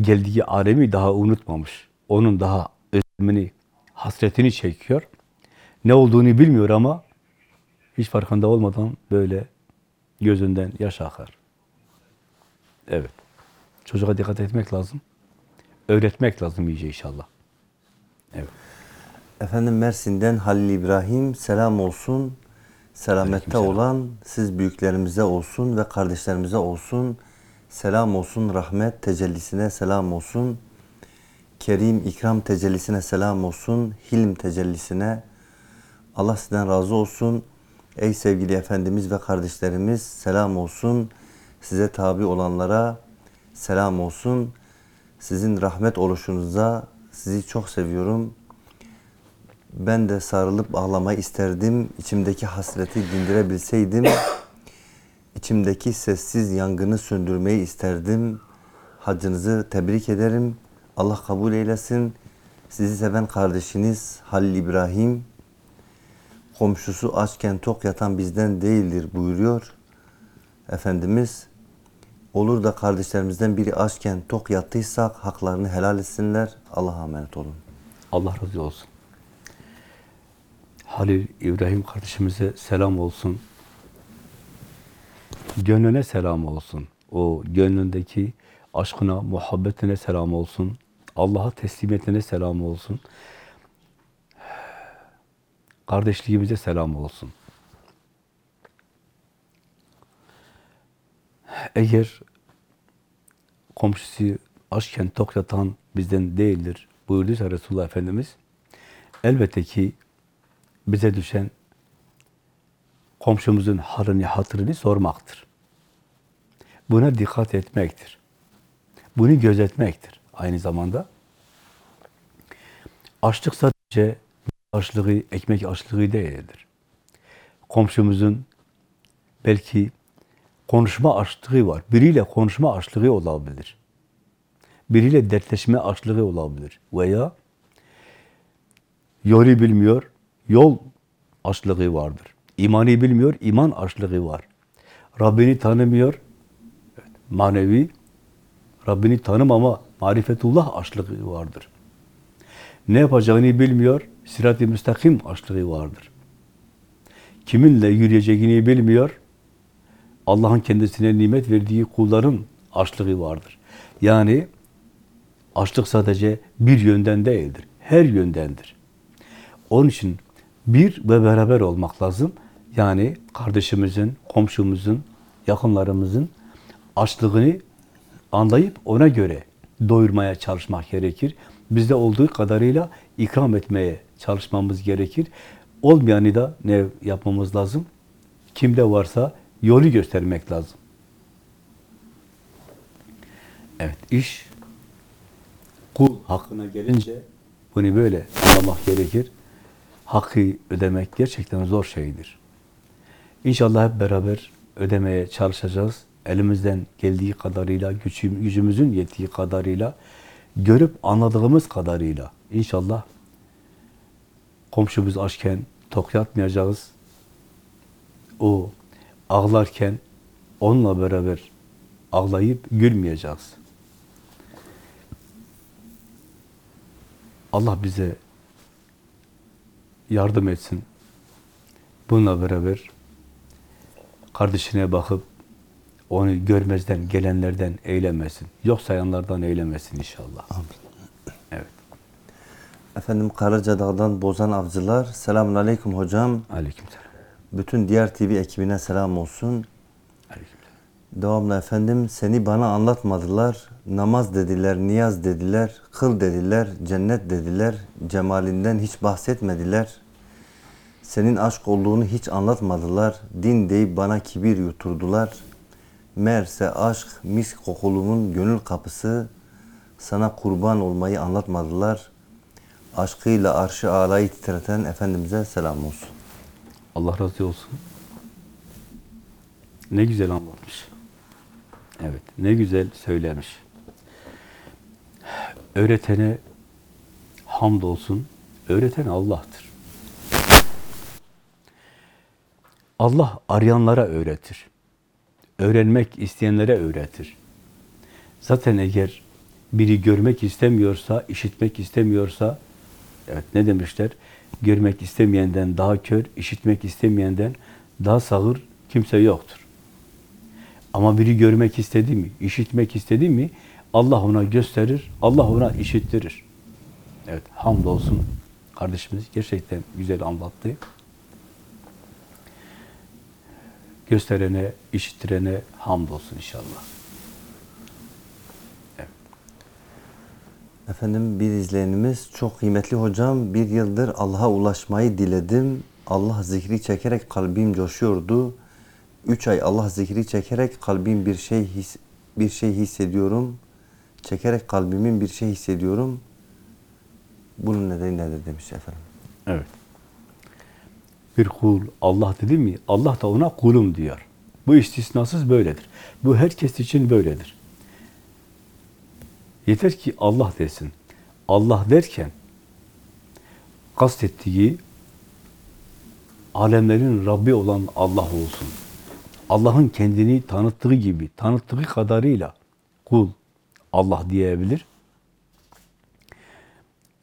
geldiği alemi daha unutmamış. Onun daha özlemini, hasretini çekiyor. Ne olduğunu bilmiyor ama hiç farkında olmadan böyle gözünden yaş akar. Evet. Çocuğa dikkat etmek lazım. Öğretmek lazım iyice inşallah. Evet. Efendim Mersin'den Halil İbrahim selam olsun. Selamette Aleykümselam. olan siz büyüklerimize olsun ve kardeşlerimize olsun. Selam olsun rahmet tecellisine selam olsun. Kerim ikram tecellisine selam olsun. Hilm tecellisine Allah sizden razı olsun. Ey sevgili efendimiz ve kardeşlerimiz selam olsun. Size tabi olanlara selam olsun. Sizin rahmet oluşunuza sizi çok seviyorum. Ben de sarılıp ağlamayı isterdim. İçimdeki hasreti dindirebilseydim. içimdeki sessiz yangını söndürmeyi isterdim. Hacınızı tebrik ederim. Allah kabul eylesin. Sizi seven kardeşiniz Halil İbrahim, komşusu açken tok yatan bizden değildir buyuruyor. Efendimiz, olur da kardeşlerimizden biri açken tok yattıysak haklarını helal etsinler. Allah'a emanet olun. Allah razı olsun. Halil İbrahim kardeşimize selam olsun. Gönlüne selam olsun. O gönlündeki aşkına, muhabbetine selam olsun. Allah'a teslimiyetine selam olsun. Kardeşliğimize selam olsun. Eğer komşusu açken tok yatan bizden değildir buyurduysa Resulullah Efendimiz, elbette ki bize düşen komşumuzun halini, hatırını sormaktır. Buna dikkat etmektir. Bunu gözetmektir aynı zamanda. Açlık sadece açlığı, ekmek açlığı değildir. Komşumuzun belki konuşma açlığı var. Biriyle konuşma açlığı olabilir. Biriyle dertleşme açlığı olabilir. Veya yolu bilmiyor, yol açlığı vardır. İmanı bilmiyor, iman açlığı var. Rabbini tanımıyor, manevi, Rabbini tanımama, marifetullah açlığı vardır. Ne yapacağını bilmiyor, sirat-i müstakim açlığı vardır. Kiminle yürüyeceğini bilmiyor, Allah'ın kendisine nimet verdiği kulların açlığı vardır. Yani açlık sadece bir yönden değildir, her yöndendir. Onun için bir ve beraber olmak lazım. Yani kardeşimizin, komşumuzun, yakınlarımızın açlığını anlayıp ona göre doyurmaya çalışmak gerekir. Bizde olduğu kadarıyla ikram etmeye çalışmamız gerekir. Olmayanı da ne yapmamız lazım? Kimde varsa yolu göstermek lazım. Evet, iş kul hakkına gelince bunu böyle anlamak gerekir. Hakkı ödemek gerçekten zor şeydir. İnşallah hep beraber ödemeye çalışacağız. Elimizden geldiği kadarıyla, gücüm, gücümüzün yettiği kadarıyla, görüp anladığımız kadarıyla inşallah komşumuz açken tok yatmayacağız. O ağlarken onunla beraber ağlayıp gülmeyeceğiz. Allah bize yardım etsin. Bununla beraber kardeşine bakıp onu görmezden gelenlerden eylemesin. Yok sayanlardan eylemesin inşallah. Evet. Efendim Karacadağ'dan Bozan Avcılar. Selamun Aleyküm hocam. Aleykümselam. Bütün diğer TV ekibine selam olsun. Aleykümselam. Devamlı efendim seni bana anlatmadılar. Namaz dediler, niyaz dediler, kıl dediler, cennet dediler. Cemalinden hiç bahsetmediler. Senin aşk olduğunu hiç anlatmadılar. Din deyip bana kibir yuturdular. Meğerse aşk mis kokulumun gönül kapısı. Sana kurban olmayı anlatmadılar. Aşkıyla arşı alayı titreten Efendimiz'e selam olsun. Allah razı olsun. Ne güzel anlatmış. Evet, ne güzel söylemiş. Öğretene hamdolsun. Öğreten Allah'tır. Allah arayanlara öğretir. Öğrenmek isteyenlere öğretir. Zaten eğer biri görmek istemiyorsa, işitmek istemiyorsa, evet ne demişler? Görmek istemeyenden daha kör, işitmek istemeyenden daha sağır kimse yoktur. Ama biri görmek istedi mi, işitmek istedi mi, Allah ona gösterir, Allah ona işittirir. Evet, hamdolsun kardeşimiz gerçekten güzel anlattı. Gösterene, işittirene hamdolsun inşallah. Efendim bir izleyenimiz çok kıymetli hocam bir yıldır Allah'a ulaşmayı diledim. Allah zikri çekerek kalbim coşuyordu. Üç ay Allah zikri çekerek kalbim bir şey his, bir şey hissediyorum. Çekerek kalbimin bir şey hissediyorum. Bunun nedeni nedir demiş efendim. Evet. Bir kul Allah dedi mi, Allah da ona kulum diyor. Bu istisnasız böyledir. Bu herkes için böyledir. Yeter ki Allah desin. Allah derken kastettiği alemlerin Rabbi olan Allah olsun. Allah'ın kendini tanıttığı gibi, tanıttığı kadarıyla kul Allah diyebilir.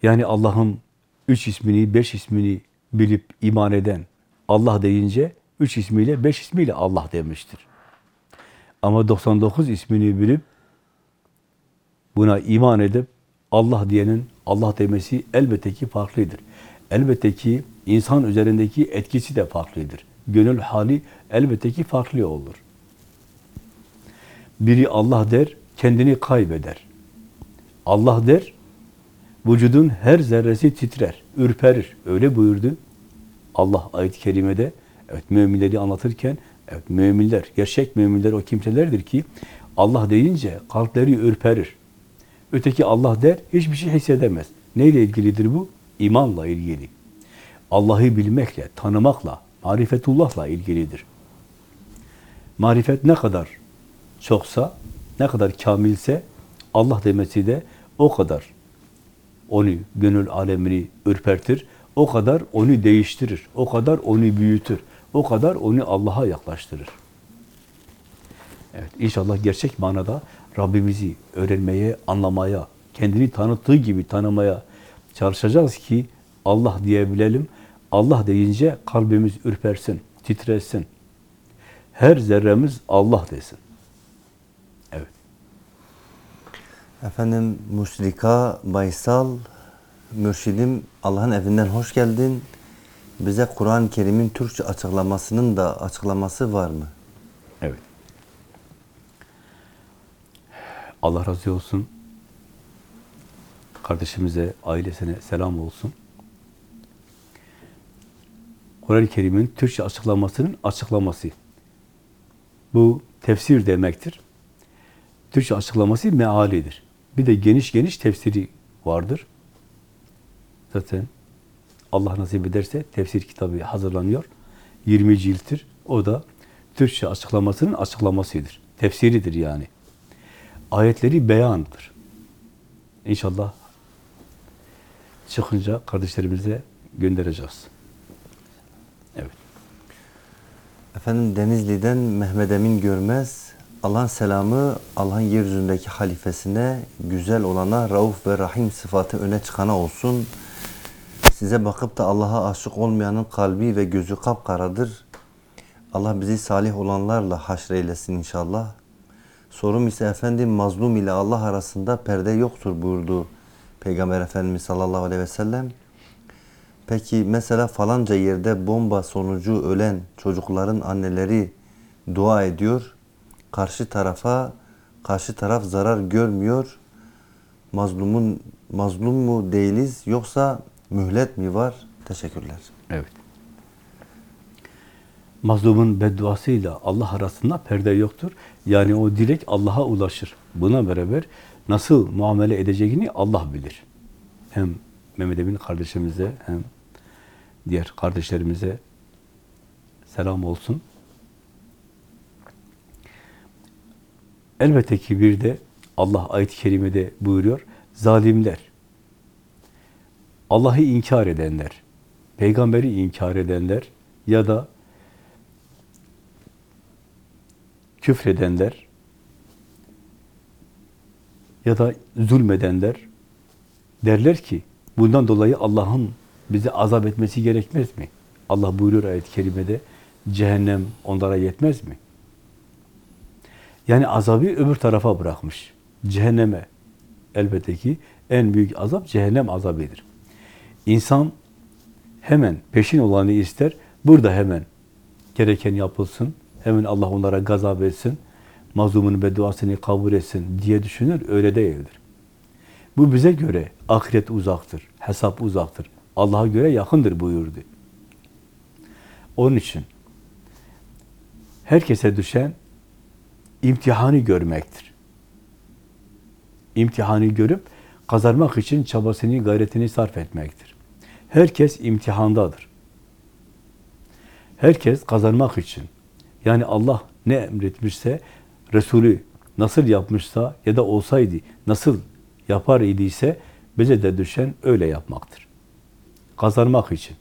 Yani Allah'ın üç ismini, beş ismini bilip iman eden Allah deyince üç ismiyle, beş ismiyle Allah demiştir. Ama 99 ismini bilip buna iman edip Allah diyenin Allah demesi elbette ki farklıdır. Elbette ki insan üzerindeki etkisi de farklıdır. Gönül hali elbette ki farklı olur. Biri Allah der, kendini kaybeder. Allah der, vücudun her zerresi titrer, ürperir. Öyle buyurdu Allah ayet-i kerimede. Evet müminleri anlatırken, evet müminler, gerçek müminler o kimselerdir ki Allah deyince kalpleri ürperir. Öteki Allah der, hiçbir şey hissedemez. Neyle ilgilidir bu? İmanla ilgili. Allah'ı bilmekle, tanımakla, marifetullahla ilgilidir. Marifet ne kadar çoksa, ne kadar kamilse Allah demesi de o kadar onu gönül alemini ürpertir, o kadar onu değiştirir, o kadar onu büyütür, o kadar onu Allah'a yaklaştırır. Evet, inşallah gerçek manada Rabbimizi öğrenmeye, anlamaya, kendini tanıttığı gibi tanımaya çalışacağız ki Allah diyebilelim. Allah deyince kalbimiz ürpersin, titresin. Her zerremiz Allah desin. Evet. Efendim Musrika Baysal, mürşidim Allah'ın evinden hoş geldin. Bize Kur'an-ı Kerim'in Türkçe açıklamasının da açıklaması var mı? Allah razı olsun. Kardeşimize, ailesine selam olsun. Kur'an-ı Kerim'in Türkçe açıklamasının açıklaması. Bu tefsir demektir. Türkçe açıklaması mealidir. Bir de geniş geniş tefsiri vardır. Zaten Allah nasip ederse tefsir kitabı hazırlanıyor. 20 cilttir. O da Türkçe açıklamasının açıklamasıdır. Tefsiridir yani. Ayetleri beyandır. İnşallah çıkınca kardeşlerimize göndereceğiz. Evet. Efendim Denizli'den Mehmet Emin Görmez, Allah'ın selamı Allah'ın yeryüzündeki halifesine, güzel olana, rauf ve rahim sıfatı öne çıkana olsun. Size bakıp da Allah'a aşık olmayanın kalbi ve gözü kapkaradır. Allah bizi salih olanlarla haşreylesin inşallah. Sorum ise efendim mazlum ile Allah arasında perde yoktur buyurdu Peygamber Efendimiz sallallahu aleyhi ve sellem. Peki mesela falanca yerde bomba sonucu ölen çocukların anneleri dua ediyor. Karşı tarafa karşı taraf zarar görmüyor. Mazlumun mazlum mu değiliz yoksa mühlet mi var? Teşekkürler. Evet. Mazlumun bedduasıyla Allah arasında perde yoktur. Yani o direkt Allah'a ulaşır. Buna beraber nasıl muamele edeceğini Allah bilir. Hem Mehmet Emin kardeşimize hem diğer kardeşlerimize selam olsun. Elbette ki bir de Allah ayet-i kerimede buyuruyor. Zalimler, Allah'ı inkar edenler, peygamberi inkar edenler ya da küfredenler ya da zulmedenler derler ki bundan dolayı Allah'ın bize azap etmesi gerekmez mi? Allah buyuruyor ayet-i kerimede cehennem onlara yetmez mi? Yani azabı öbür tarafa bırakmış. Cehenneme. Elbette ki en büyük azap cehennem azabıdır. İnsan hemen peşin olanı ister. Burada hemen gereken yapılsın. Hemen Allah onlara gazap etsin. Mazlumun bedduasını kabul etsin diye düşünür. Öyle değildir. Bu bize göre ahiret uzaktır. Hesap uzaktır. Allah'a göre yakındır buyurdu. Onun için herkese düşen imtihanı görmektir. İmtihanı görüp kazanmak için çabasını, gayretini sarf etmektir. Herkes imtihandadır. Herkes kazanmak için. Yani Allah ne emretmişse, Resulü nasıl yapmışsa ya da olsaydı nasıl yapar idiyse bize de düşen öyle yapmaktır. kazanmak için.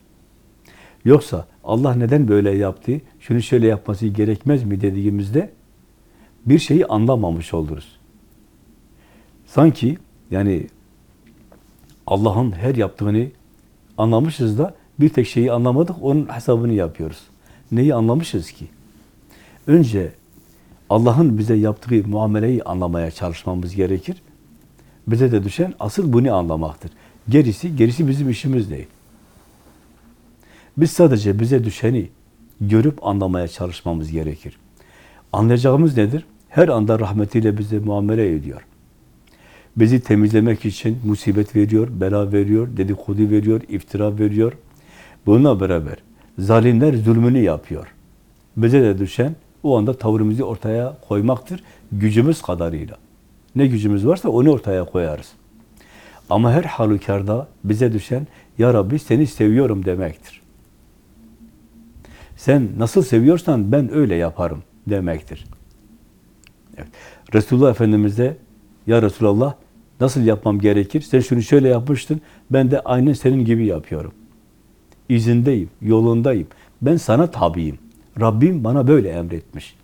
Yoksa Allah neden böyle yaptı, şunu şöyle yapması gerekmez mi dediğimizde bir şeyi anlamamış oluruz. Sanki yani Allah'ın her yaptığını anlamışız da bir tek şeyi anlamadık, onun hesabını yapıyoruz. Neyi anlamışız ki? Önce Allah'ın bize yaptığı muameleyi anlamaya çalışmamız gerekir. Bize de düşen asıl bunu anlamaktır. Gerisi, gerisi bizim işimiz değil. Biz sadece bize düşeni görüp anlamaya çalışmamız gerekir. Anlayacağımız nedir? Her anda rahmetiyle bize muamele ediyor. Bizi temizlemek için musibet veriyor, bela veriyor, dedikodu veriyor, iftira veriyor. Bununla beraber zalimler zulmünü yapıyor. Bize de düşen o anda tavrımızı ortaya koymaktır gücümüz kadarıyla. Ne gücümüz varsa onu ortaya koyarız. Ama her halükarda bize düşen Ya Rabbi seni seviyorum demektir. Sen nasıl seviyorsan ben öyle yaparım demektir. Evet. Resulullah Efendimiz de Ya Resulallah nasıl yapmam gerekir? Sen şunu şöyle yapmıştın, ben de aynen senin gibi yapıyorum. İzindeyim, yolundayım. Ben sana tabiyim. Rabbim bana böyle emretmiş.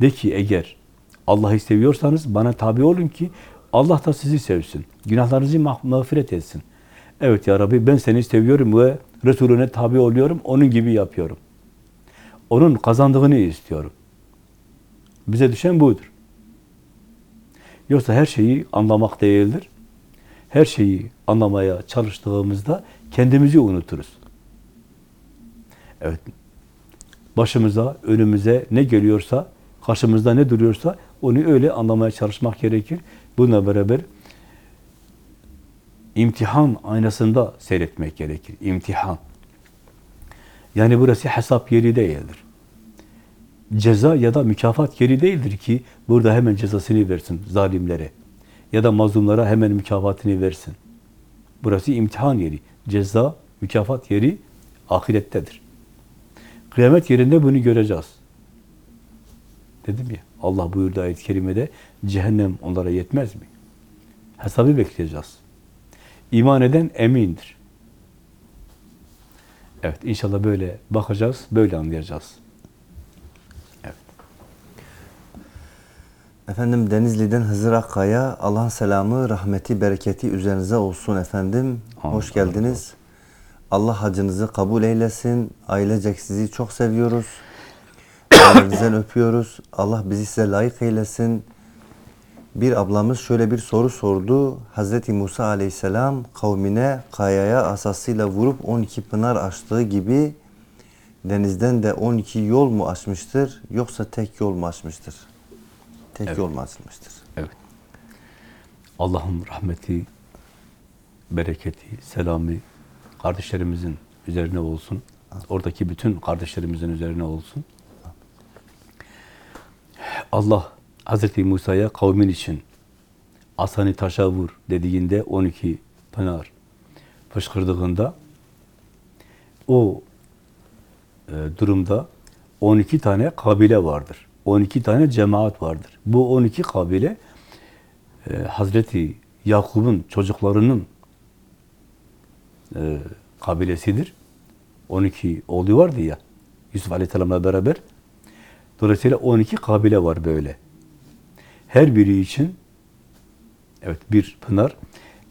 De ki eğer Allah'ı seviyorsanız bana tabi olun ki Allah da sizi sevsin. Günahlarınızı mağ- mağfiret etsin. Evet ya Rabbi ben seni seviyorum ve Resulüne tabi oluyorum. Onun gibi yapıyorum. Onun kazandığını istiyorum. Bize düşen budur. Yoksa her şeyi anlamak değildir. Her şeyi anlamaya çalıştığımızda kendimizi unuturuz. Evet. Başımıza, önümüze ne geliyorsa, karşımızda ne duruyorsa onu öyle anlamaya çalışmak gerekir. Bununla beraber imtihan aynasında seyretmek gerekir. İmtihan. Yani burası hesap yeri değildir. Ceza ya da mükafat yeri değildir ki burada hemen cezasını versin zalimlere. Ya da mazlumlara hemen mükafatını versin. Burası imtihan yeri. Ceza, mükafat yeri ahirettedir. Kıyamet yerinde bunu göreceğiz. Dedim ya, Allah buyurdu ayet-i kerimede, cehennem onlara yetmez mi? Hesabı bekleyeceğiz. İman eden emindir. Evet, inşallah böyle bakacağız, böyle anlayacağız. Evet. Efendim Denizli'den Hızır Akkaya, Allah'ın selamı, rahmeti, bereketi üzerinize olsun efendim. Amin. Hoş geldiniz. Allah hacınızı kabul eylesin. Ailecek sizi çok seviyoruz. Ellerinizden öpüyoruz. Allah bizi size layık eylesin. Bir ablamız şöyle bir soru sordu. Hazreti Musa aleyhisselam kavmine kayaya asasıyla vurup 12 pınar açtığı gibi denizden de 12 yol mu açmıştır yoksa tek yol mu açmıştır? Tek Evet. yol mu açılmıştır? Evet. Allah'ın rahmeti, bereketi, selamı kardeşlerimizin üzerine olsun. Oradaki bütün kardeşlerimizin üzerine olsun. Allah Hazreti Musa'ya kavmin için asanı taşa vur dediğinde 12 pınar fışkırdığında o e, durumda 12 tane kabile vardır. 12 tane cemaat vardır. Bu 12 kabile e, Hazreti Yakub'un çocuklarının e, kabilesidir. 12 oğlu vardı ya Yusuf Aleyhisselam'la beraber. Dolayısıyla 12 kabile var böyle. Her biri için evet bir pınar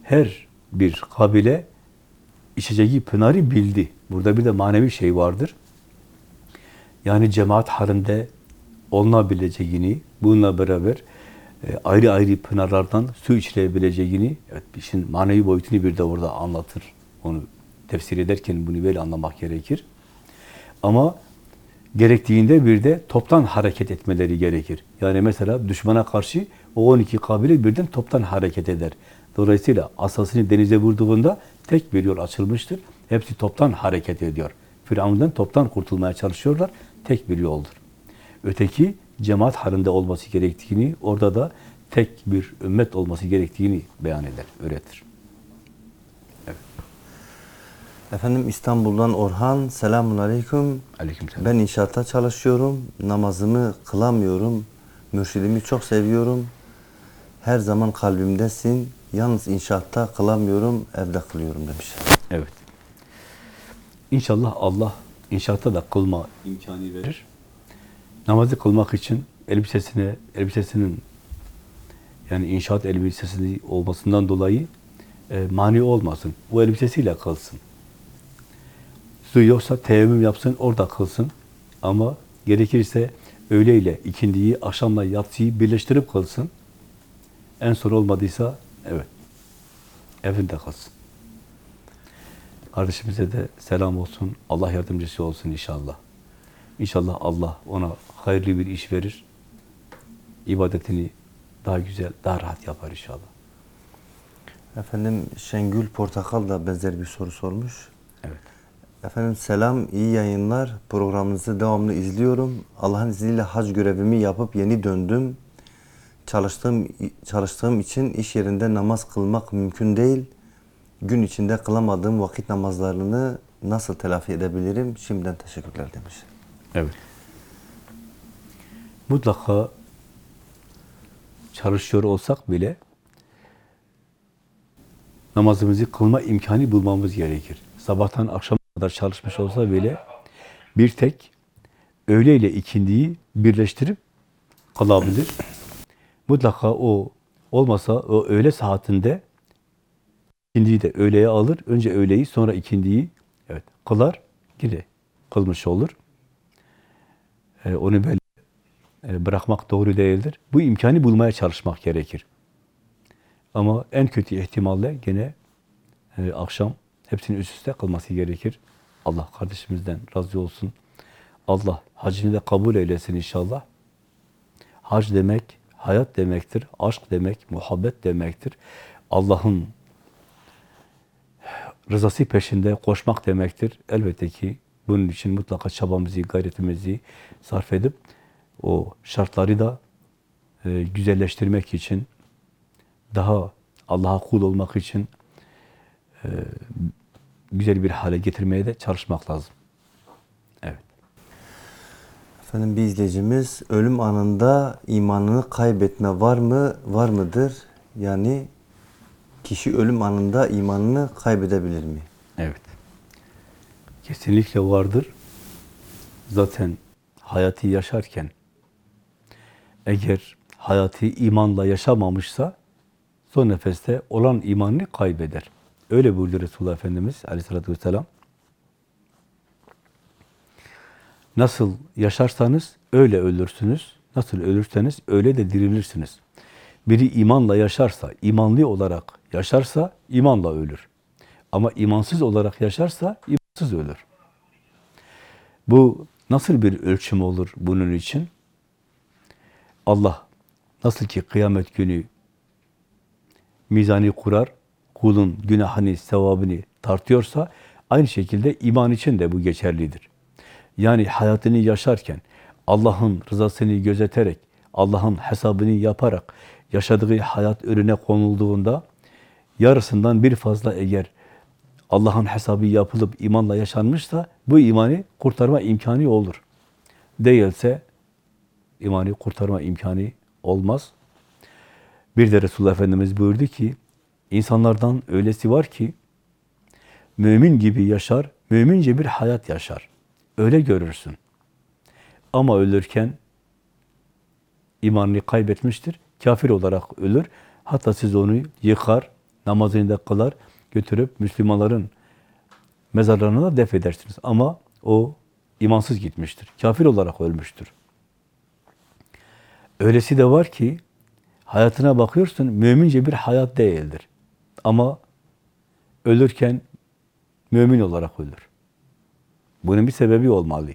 her bir kabile içeceği pınarı bildi. Burada bir de manevi şey vardır. Yani cemaat halinde olunabileceğini, bununla beraber e, ayrı ayrı pınarlardan su içilebileceğini, evet, işin manevi boyutunu bir de orada anlatır. Onu tefsir ederken bunu böyle anlamak gerekir. Ama gerektiğinde bir de toptan hareket etmeleri gerekir. Yani mesela düşmana karşı o 12 kabile birden toptan hareket eder. Dolayısıyla asasını denize vurduğunda tek bir yol açılmıştır. Hepsi toptan hareket ediyor. Firavundan toptan kurtulmaya çalışıyorlar. Tek bir yoldur. Öteki cemaat halinde olması gerektiğini, orada da tek bir ümmet olması gerektiğini beyan eder, öğretir. Efendim İstanbul'dan Orhan. Selamun Aleyküm. Aleykümselam. Ben inşaatta çalışıyorum. Namazımı kılamıyorum. Mürşidimi çok seviyorum. Her zaman kalbimdesin. Yalnız inşaatta kılamıyorum, evde kılıyorum demiş. Evet. İnşallah Allah inşaatta da kılma imkanı verir. Namazı kılmak için elbisesine, elbisesinin yani inşaat elbisesi olmasından dolayı e, mani olmasın. O elbisesiyle kılsın. Su yoksa teyemmüm yapsın, orada kılsın. Ama gerekirse öğleyle ikindiyi, akşamla yatsıyı birleştirip kılsın. En son olmadıysa evet, evinde kalsın. Kardeşimize de selam olsun. Allah yardımcısı olsun inşallah. İnşallah Allah ona hayırlı bir iş verir. İbadetini daha güzel, daha rahat yapar inşallah. Efendim Şengül Portakal da benzer bir soru sormuş. Evet. Efendim selam, iyi yayınlar. Programınızı devamlı izliyorum. Allah'ın izniyle hac görevimi yapıp yeni döndüm. Çalıştığım çalıştığım için iş yerinde namaz kılmak mümkün değil. Gün içinde kılamadığım vakit namazlarını nasıl telafi edebilirim? Şimdiden teşekkürler demiş. Evet. Mutlaka çalışıyor olsak bile namazımızı kılma imkanı bulmamız gerekir. Sabahtan akşama kadar çalışmış olsa bile bir tek öğle ile ikindiyi birleştirip kılabilir. Mutlaka o olmasa o öğle saatinde ikindiyi de öğleye alır. Önce öğleyi sonra ikindiyi evet kılar. Yine kılmış olur. E, onu böyle e, bırakmak doğru değildir. Bu imkanı bulmaya çalışmak gerekir. Ama en kötü ihtimalle gene e, akşam hepsini üst üste kılması gerekir. Allah kardeşimizden razı olsun. Allah hacını da kabul eylesin inşallah. Hac demek hayat demektir, aşk demek, muhabbet demektir. Allah'ın rızası peşinde koşmak demektir. Elbette ki bunun için mutlaka çabamızı, gayretimizi sarf edip o şartları da e, güzelleştirmek için, daha Allah'a kul olmak için güzel bir hale getirmeye de çalışmak lazım. Evet. Efendim bir izleyicimiz ölüm anında imanını kaybetme var mı? Var mıdır? Yani kişi ölüm anında imanını kaybedebilir mi? Evet. Kesinlikle vardır. Zaten hayatı yaşarken eğer hayatı imanla yaşamamışsa son nefeste olan imanını kaybeder. Öyle buyurdu Resulullah Efendimiz aleyhissalatü vesselam. Nasıl yaşarsanız öyle ölürsünüz. Nasıl ölürseniz öyle de dirilirsiniz. Biri imanla yaşarsa, imanlı olarak yaşarsa imanla ölür. Ama imansız olarak yaşarsa imansız ölür. Bu nasıl bir ölçüm olur bunun için? Allah nasıl ki kıyamet günü mizani kurar, kulun günahını, sevabını tartıyorsa aynı şekilde iman için de bu geçerlidir. Yani hayatını yaşarken Allah'ın rızasını gözeterek, Allah'ın hesabını yaparak yaşadığı hayat önüne konulduğunda yarısından bir fazla eğer Allah'ın hesabı yapılıp imanla yaşanmışsa bu imanı kurtarma imkanı olur. Değilse imanı kurtarma imkanı olmaz. Bir de Resulullah Efendimiz buyurdu ki insanlardan öylesi var ki mümin gibi yaşar, mümince bir hayat yaşar. Öyle görürsün. Ama ölürken imanını kaybetmiştir. Kafir olarak ölür. Hatta siz onu yıkar, namazını da kılar, götürüp Müslümanların mezarlarına da def edersiniz. Ama o imansız gitmiştir. Kafir olarak ölmüştür. Öylesi de var ki hayatına bakıyorsun mümince bir hayat değildir. Ama ölürken mümin olarak ölür. Bunun bir sebebi olmalı.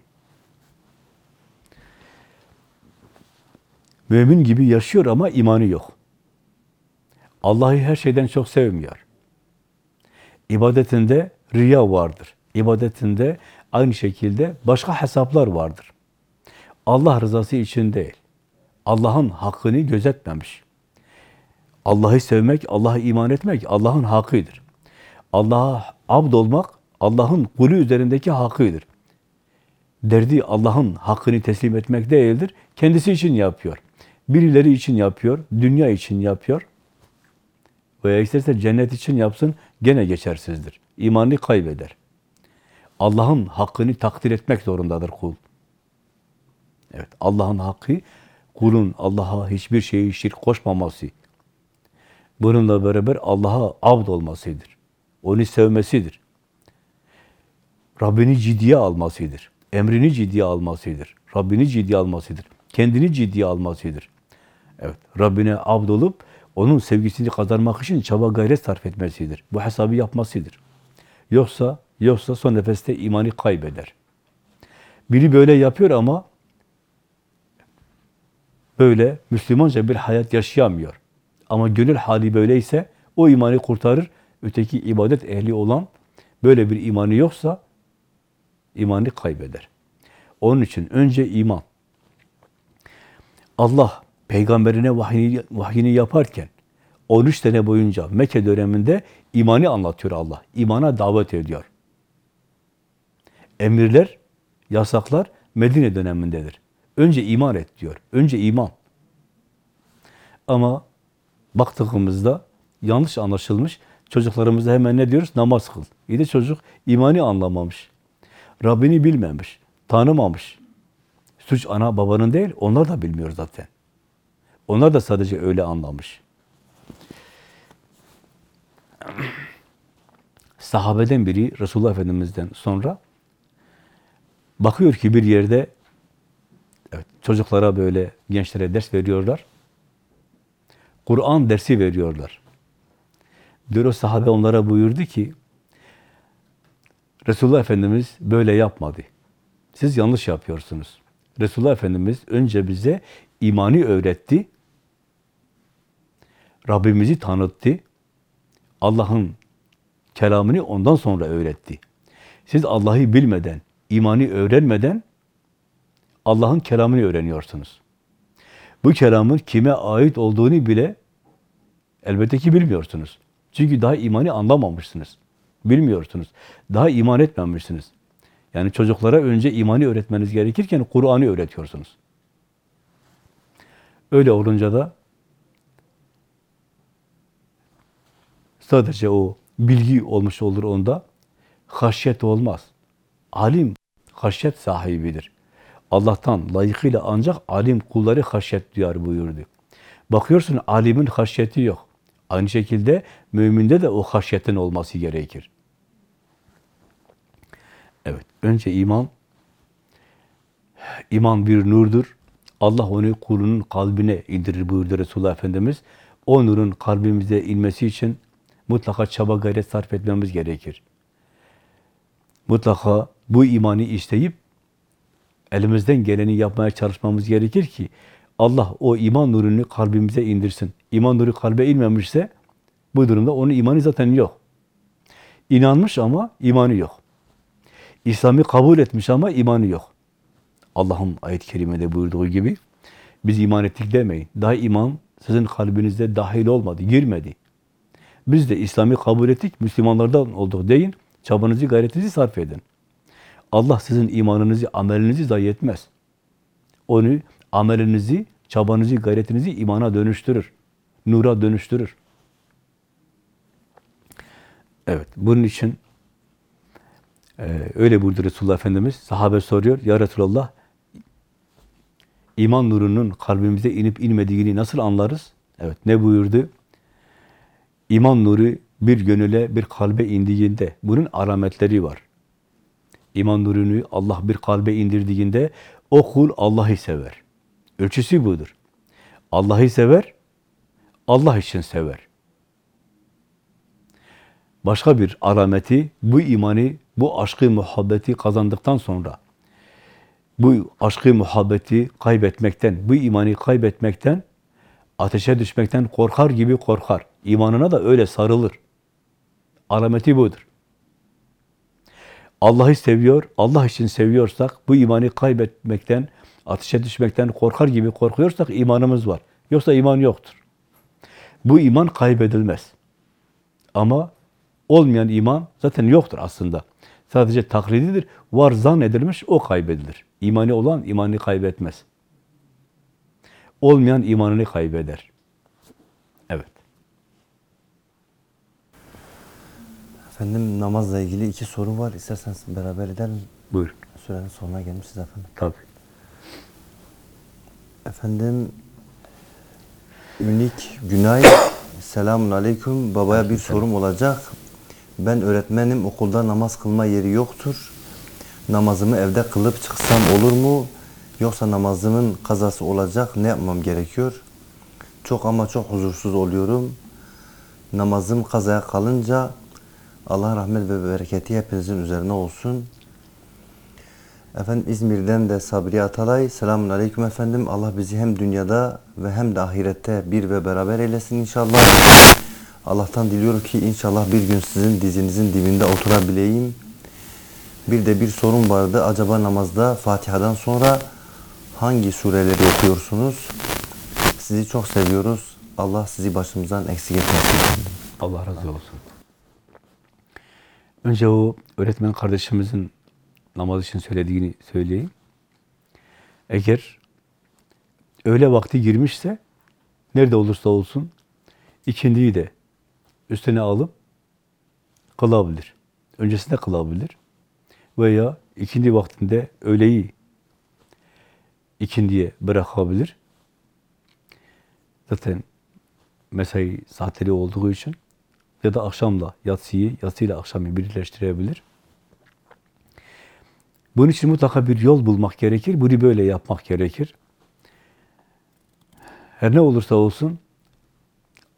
Mümin gibi yaşıyor ama imanı yok. Allah'ı her şeyden çok sevmiyor. İbadetinde riya vardır. İbadetinde aynı şekilde başka hesaplar vardır. Allah rızası için değil. Allah'ın hakkını gözetmemiş. Allah'ı sevmek, Allah'a iman etmek Allah'ın hakkıdır. Allah'a abd olmak Allah'ın kulu üzerindeki hakkıdır. Derdi Allah'ın hakkını teslim etmek değildir. Kendisi için yapıyor. Birileri için yapıyor, dünya için yapıyor. Veya isterse cennet için yapsın, gene geçersizdir. İmanını kaybeder. Allah'ın hakkını takdir etmek zorundadır kul. Evet, Allah'ın hakkı kulun Allah'a hiçbir şeyi şirk koşmaması. Bununla beraber Allah'a abd olmasıdır. Onu sevmesidir. Rabbini ciddiye almasıdır. Emrini ciddiye almasıdır. Rabbini ciddiye almasıdır. Kendini ciddiye almasıdır. Evet, Rabbine abd olup onun sevgisini kazanmak için çaba gayret sarf etmesidir. Bu hesabı yapmasıdır. Yoksa yoksa son nefeste imanı kaybeder. Biri böyle yapıyor ama böyle Müslümanca bir hayat yaşayamıyor. Ama gönül hali böyleyse o imanı kurtarır. Öteki ibadet ehli olan böyle bir imanı yoksa imanı kaybeder. Onun için önce iman. Allah peygamberine vahyini, vahyini yaparken 13 sene boyunca Mekke döneminde imanı anlatıyor Allah. İmana davet ediyor. Emirler, yasaklar Medine dönemindedir. Önce iman et diyor. Önce iman. Ama baktığımızda yanlış anlaşılmış. Çocuklarımıza hemen ne diyoruz? Namaz kıl. İyi de çocuk imanı anlamamış. Rabbini bilmemiş. Tanımamış. Suç ana babanın değil, onlar da bilmiyor zaten. Onlar da sadece öyle anlamış. Sahabeden biri Resulullah Efendimiz'den sonra bakıyor ki bir yerde evet, çocuklara böyle gençlere ders veriyorlar. Kur'an dersi veriyorlar. Diyor sahabe onlara buyurdu ki Resulullah Efendimiz böyle yapmadı. Siz yanlış yapıyorsunuz. Resulullah Efendimiz önce bize imani öğretti. Rabbimizi tanıttı. Allah'ın kelamını ondan sonra öğretti. Siz Allah'ı bilmeden, imanı öğrenmeden Allah'ın kelamını öğreniyorsunuz. Bu kelamın kime ait olduğunu bile elbette ki bilmiyorsunuz. Çünkü daha imanı anlamamışsınız. Bilmiyorsunuz. Daha iman etmemişsiniz. Yani çocuklara önce imanı öğretmeniz gerekirken Kur'an'ı öğretiyorsunuz. Öyle olunca da sadece o bilgi olmuş olur onda. Haşyet olmaz. Alim haşyet sahibidir. Allah'tan layıkıyla ancak alim kulları haşyet duyar buyurdu. Bakıyorsun alimin haşyeti yok. Aynı şekilde müminde de o haşyetin olması gerekir. Evet, önce iman. İman bir nurdur. Allah onu kulunun kalbine indirir buyurdu Resulullah Efendimiz. O nurun kalbimize inmesi için mutlaka çaba gayret sarf etmemiz gerekir. Mutlaka bu imanı isteyip elimizden geleni yapmaya çalışmamız gerekir ki Allah o iman nurunu kalbimize indirsin. İman nuru kalbe inmemişse bu durumda onun imanı zaten yok. İnanmış ama imanı yok. İslam'ı kabul etmiş ama imanı yok. Allah'ın ayet-i kerimede buyurduğu gibi biz iman ettik demeyin. Daha iman sizin kalbinizde dahil olmadı, girmedi. Biz de İslam'ı kabul ettik, Müslümanlardan olduk deyin. Çabanızı, gayretinizi sarf edin. Allah sizin imanınızı, amelinizi zayi etmez. Onu, amelinizi, çabanızı, gayretinizi imana dönüştürür. Nura dönüştürür. Evet, bunun için e, öyle buyurdu Resulullah Efendimiz. Sahabe soruyor, Ya Resulallah, iman nurunun kalbimize inip inmediğini nasıl anlarız? Evet, ne buyurdu? İman nuru bir gönüle, bir kalbe indiğinde bunun alametleri var. İman nurunu Allah bir kalbe indirdiğinde o kul Allah'ı sever. Ölçüsü budur. Allah'ı sever, Allah için sever. Başka bir alameti bu imanı, bu aşkı, muhabbeti kazandıktan sonra bu aşkı, muhabbeti kaybetmekten, bu imanı kaybetmekten, ateşe düşmekten korkar gibi korkar. İmanına da öyle sarılır. Alameti budur. Allah'ı seviyor, Allah için seviyorsak, bu imanı kaybetmekten, ateşe düşmekten korkar gibi korkuyorsak imanımız var. Yoksa iman yoktur. Bu iman kaybedilmez. Ama olmayan iman zaten yoktur aslında. Sadece taklididir. Var zannedilmiş, o kaybedilir. İmanı olan imanı kaybetmez. Olmayan imanını kaybeder. Evet. Efendim namazla ilgili iki soru var. İsterseniz beraber edelim. Buyurun. Sürenin sonuna gelmişiz efendim. Tabii. Efendim Ünik Günay Selamun Aleyküm. Babaya bir sorum olacak. Ben öğretmenim. Okulda namaz kılma yeri yoktur. Namazımı evde kılıp çıksam olur mu? Yoksa namazımın kazası olacak. Ne yapmam gerekiyor? Çok ama çok huzursuz oluyorum. Namazım kazaya kalınca Allah rahmet ve bereketi hepinizin üzerine olsun. Efendim İzmir'den de Sabriye Atalay. Selamun Aleyküm efendim. Allah bizi hem dünyada ve hem de ahirette bir ve beraber eylesin inşallah. Allah'tan diliyorum ki inşallah bir gün sizin dizinizin dibinde oturabileyim. Bir de bir sorun vardı. Acaba namazda Fatiha'dan sonra hangi sureleri okuyorsunuz? Sizi çok seviyoruz. Allah sizi başımızdan eksik etmesin. Allah razı olsun. Önce o öğretmen kardeşimizin namaz için söylediğini söyleyeyim. Eğer öğle vakti girmişse nerede olursa olsun ikindiyi de üstüne alıp kılabilir. Öncesinde kılabilir. Veya ikindi vaktinde öğleyi ikindiye bırakabilir. Zaten mesai saatleri olduğu için ya da akşamla yatsıyı, yatsıyla akşamı birleştirebilir. Bunun için mutlaka bir yol bulmak gerekir. Bunu böyle yapmak gerekir. Her ne olursa olsun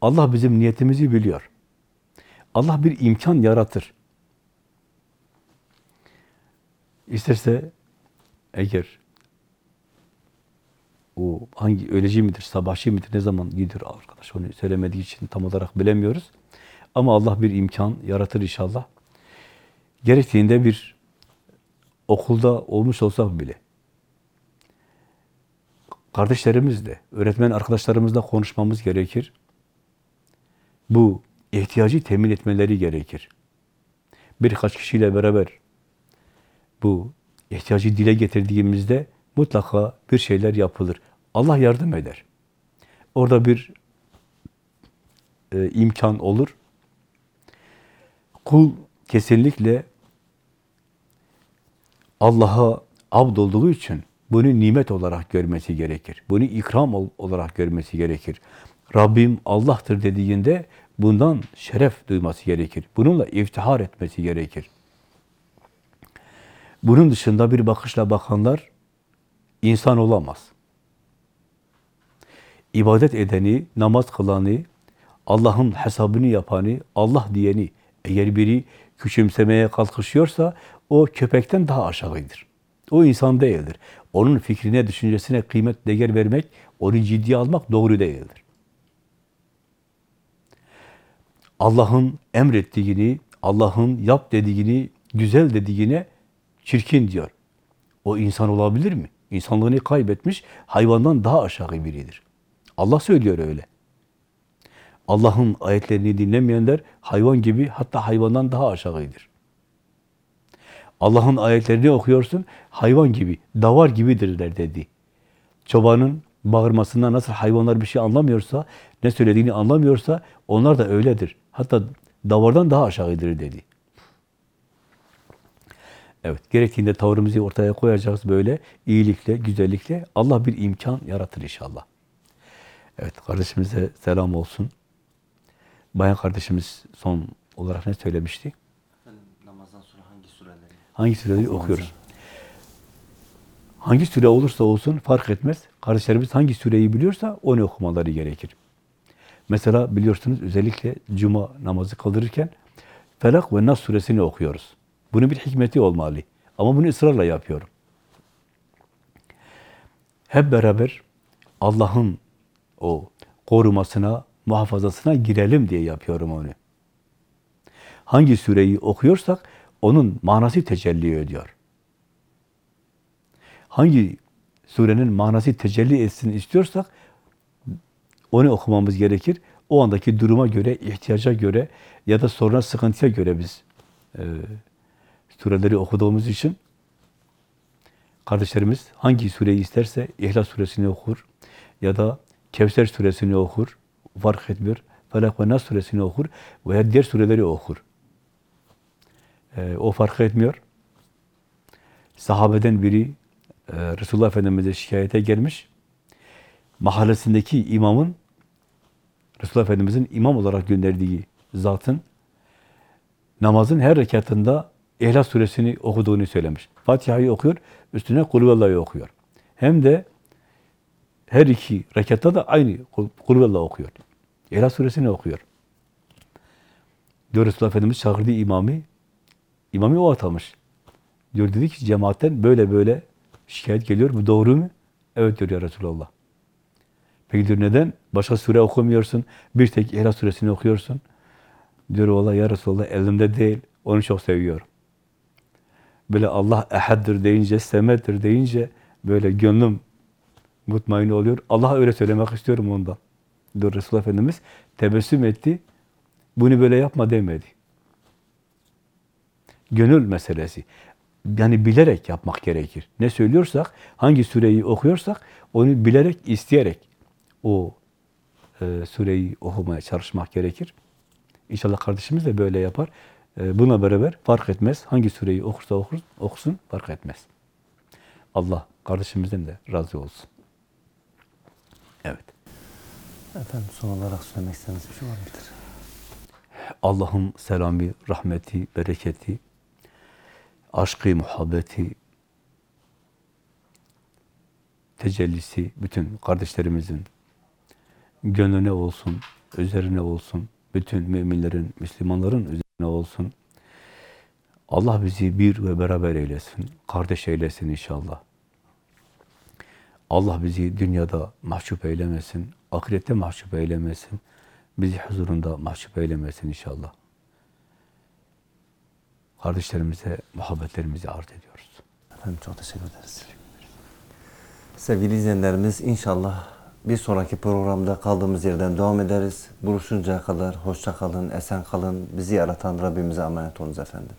Allah bizim niyetimizi biliyor. Allah bir imkan yaratır. İsterse eğer o hangi öğleci midir, sabahçı midir, ne zaman gidiyor arkadaş onu söylemediği için tam olarak bilemiyoruz. Ama Allah bir imkan yaratır inşallah. Gerektiğinde bir okulda olmuş olsak bile kardeşlerimizle, öğretmen arkadaşlarımızla konuşmamız gerekir. Bu ihtiyacı temin etmeleri gerekir. Birkaç kişiyle beraber bu ihtiyacı dile getirdiğimizde mutlaka bir şeyler yapılır. Allah yardım eder. Orada bir e, imkan olur. Kul kesinlikle Allah'a abd olduğu için bunu nimet olarak görmesi gerekir. Bunu ikram ol- olarak görmesi gerekir. Rabbim Allah'tır dediğinde bundan şeref duyması gerekir. Bununla iftihar etmesi gerekir. Bunun dışında bir bakışla bakanlar insan olamaz. İbadet edeni, namaz kılanı, Allah'ın hesabını yapanı, Allah diyeni eğer biri küçümsemeye kalkışıyorsa o köpekten daha aşağıdır. O insan değildir. Onun fikrine, düşüncesine kıymet, değer vermek, onu ciddiye almak doğru değildir. Allah'ın emrettiğini, Allah'ın yap dediğini, güzel dediğine çirkin diyor. O insan olabilir mi? İnsanlığını kaybetmiş, hayvandan daha aşağı biridir. Allah söylüyor öyle. Allah'ın ayetlerini dinlemeyenler hayvan gibi hatta hayvandan daha aşağıdır. Allah'ın ayetlerini okuyorsun, hayvan gibi, davar gibidirler dedi. Çobanın bağırmasından nasıl hayvanlar bir şey anlamıyorsa, ne söylediğini anlamıyorsa onlar da öyledir. Hatta davardan daha aşağıdır dedi. Evet, gerektiğinde tavrımızı ortaya koyacağız böyle iyilikle, güzellikle. Allah bir imkan yaratır inşallah. Evet, kardeşimize selam olsun. Bayan kardeşimiz son olarak ne söylemişti? Namazdan sonra hangi sureleri? Hangi süreleri okuyoruz? Hangi süre olursa olsun fark etmez. Kardeşlerimiz hangi süreyi biliyorsa onu okumaları gerekir. Mesela biliyorsunuz özellikle cuma namazı kıldırırken Felak ve Nas suresini okuyoruz. Bunun bir hikmeti olmalı. Ama bunu ısrarla yapıyorum. Hep beraber Allah'ın o korumasına, muhafazasına girelim diye yapıyorum onu. Hangi sureyi okuyorsak onun manası tecelli ediyor. Hangi surenin manası tecelli etsin istiyorsak onu okumamız gerekir. O andaki duruma göre, ihtiyaca göre ya da sonra sıkıntıya göre biz e, sureleri okuduğumuz için kardeşlerimiz hangi sureyi isterse İhlas suresini okur ya da Kevser suresini okur, fark etmiyor. Felak ve Nas suresini okur veya diğer sureleri okur. E, o fark etmiyor. Sahabeden biri e, Resulullah Efendimiz'e şikayete gelmiş. Mahallesindeki imamın Resulullah Efendimiz'in imam olarak gönderdiği zatın namazın her rekatında İhlas suresini okuduğunu söylemiş. Fatiha'yı okuyor, üstüne Kulüvellah'ı okuyor. Hem de her iki rekatta da aynı Kul- Kulüvellah okuyor. İhlas suresini okuyor. Diyor Resulullah Efendimiz çağırdığı imamı, imamı o atamış. Diyor dedi ki cemaatten böyle böyle şikayet geliyor. Bu doğru mu? Evet diyor ya Resulallah. Peki diyor neden? Başka sure okumuyorsun. Bir tek İhlas suresini okuyorsun. Diyor valla ya Resulallah elimde değil. Onu çok seviyorum. Böyle Allah ehaddir deyince, semettir deyince böyle gönlüm mutmain oluyor. Allah öyle söylemek istiyorum ondan. Resulullah Efendimiz tebessüm etti. Bunu böyle yapma demedi. Gönül meselesi. Yani bilerek yapmak gerekir. Ne söylüyorsak, hangi sureyi okuyorsak onu bilerek, isteyerek o e, sureyi okumaya çalışmak gerekir. İnşallah kardeşimiz de böyle yapar. E, buna beraber fark etmez. Hangi sureyi okursa okur, okusun fark etmez. Allah kardeşimizden de razı olsun. Evet. Efendim son olarak söylemek istediğiniz bir şey var mıdır? Allah'ın selamı, rahmeti, bereketi, aşkı, muhabbeti, tecellisi bütün kardeşlerimizin gönlüne olsun, üzerine olsun, bütün müminlerin, Müslümanların üzerine olsun. Allah bizi bir ve beraber eylesin, kardeş eylesin inşallah. Allah bizi dünyada mahcup eylemesin, ahirette mahcup eylemesin, bizi huzurunda mahcup eylemesin inşallah. Kardeşlerimize muhabbetlerimizi arz ediyoruz. Efendim çok teşekkür ederiz. Sevgili izleyenlerimiz inşallah bir sonraki programda kaldığımız yerden devam ederiz. Buluşuncaya kadar hoşça kalın, esen kalın. Bizi yaratan Rabbimize emanet olunuz efendim.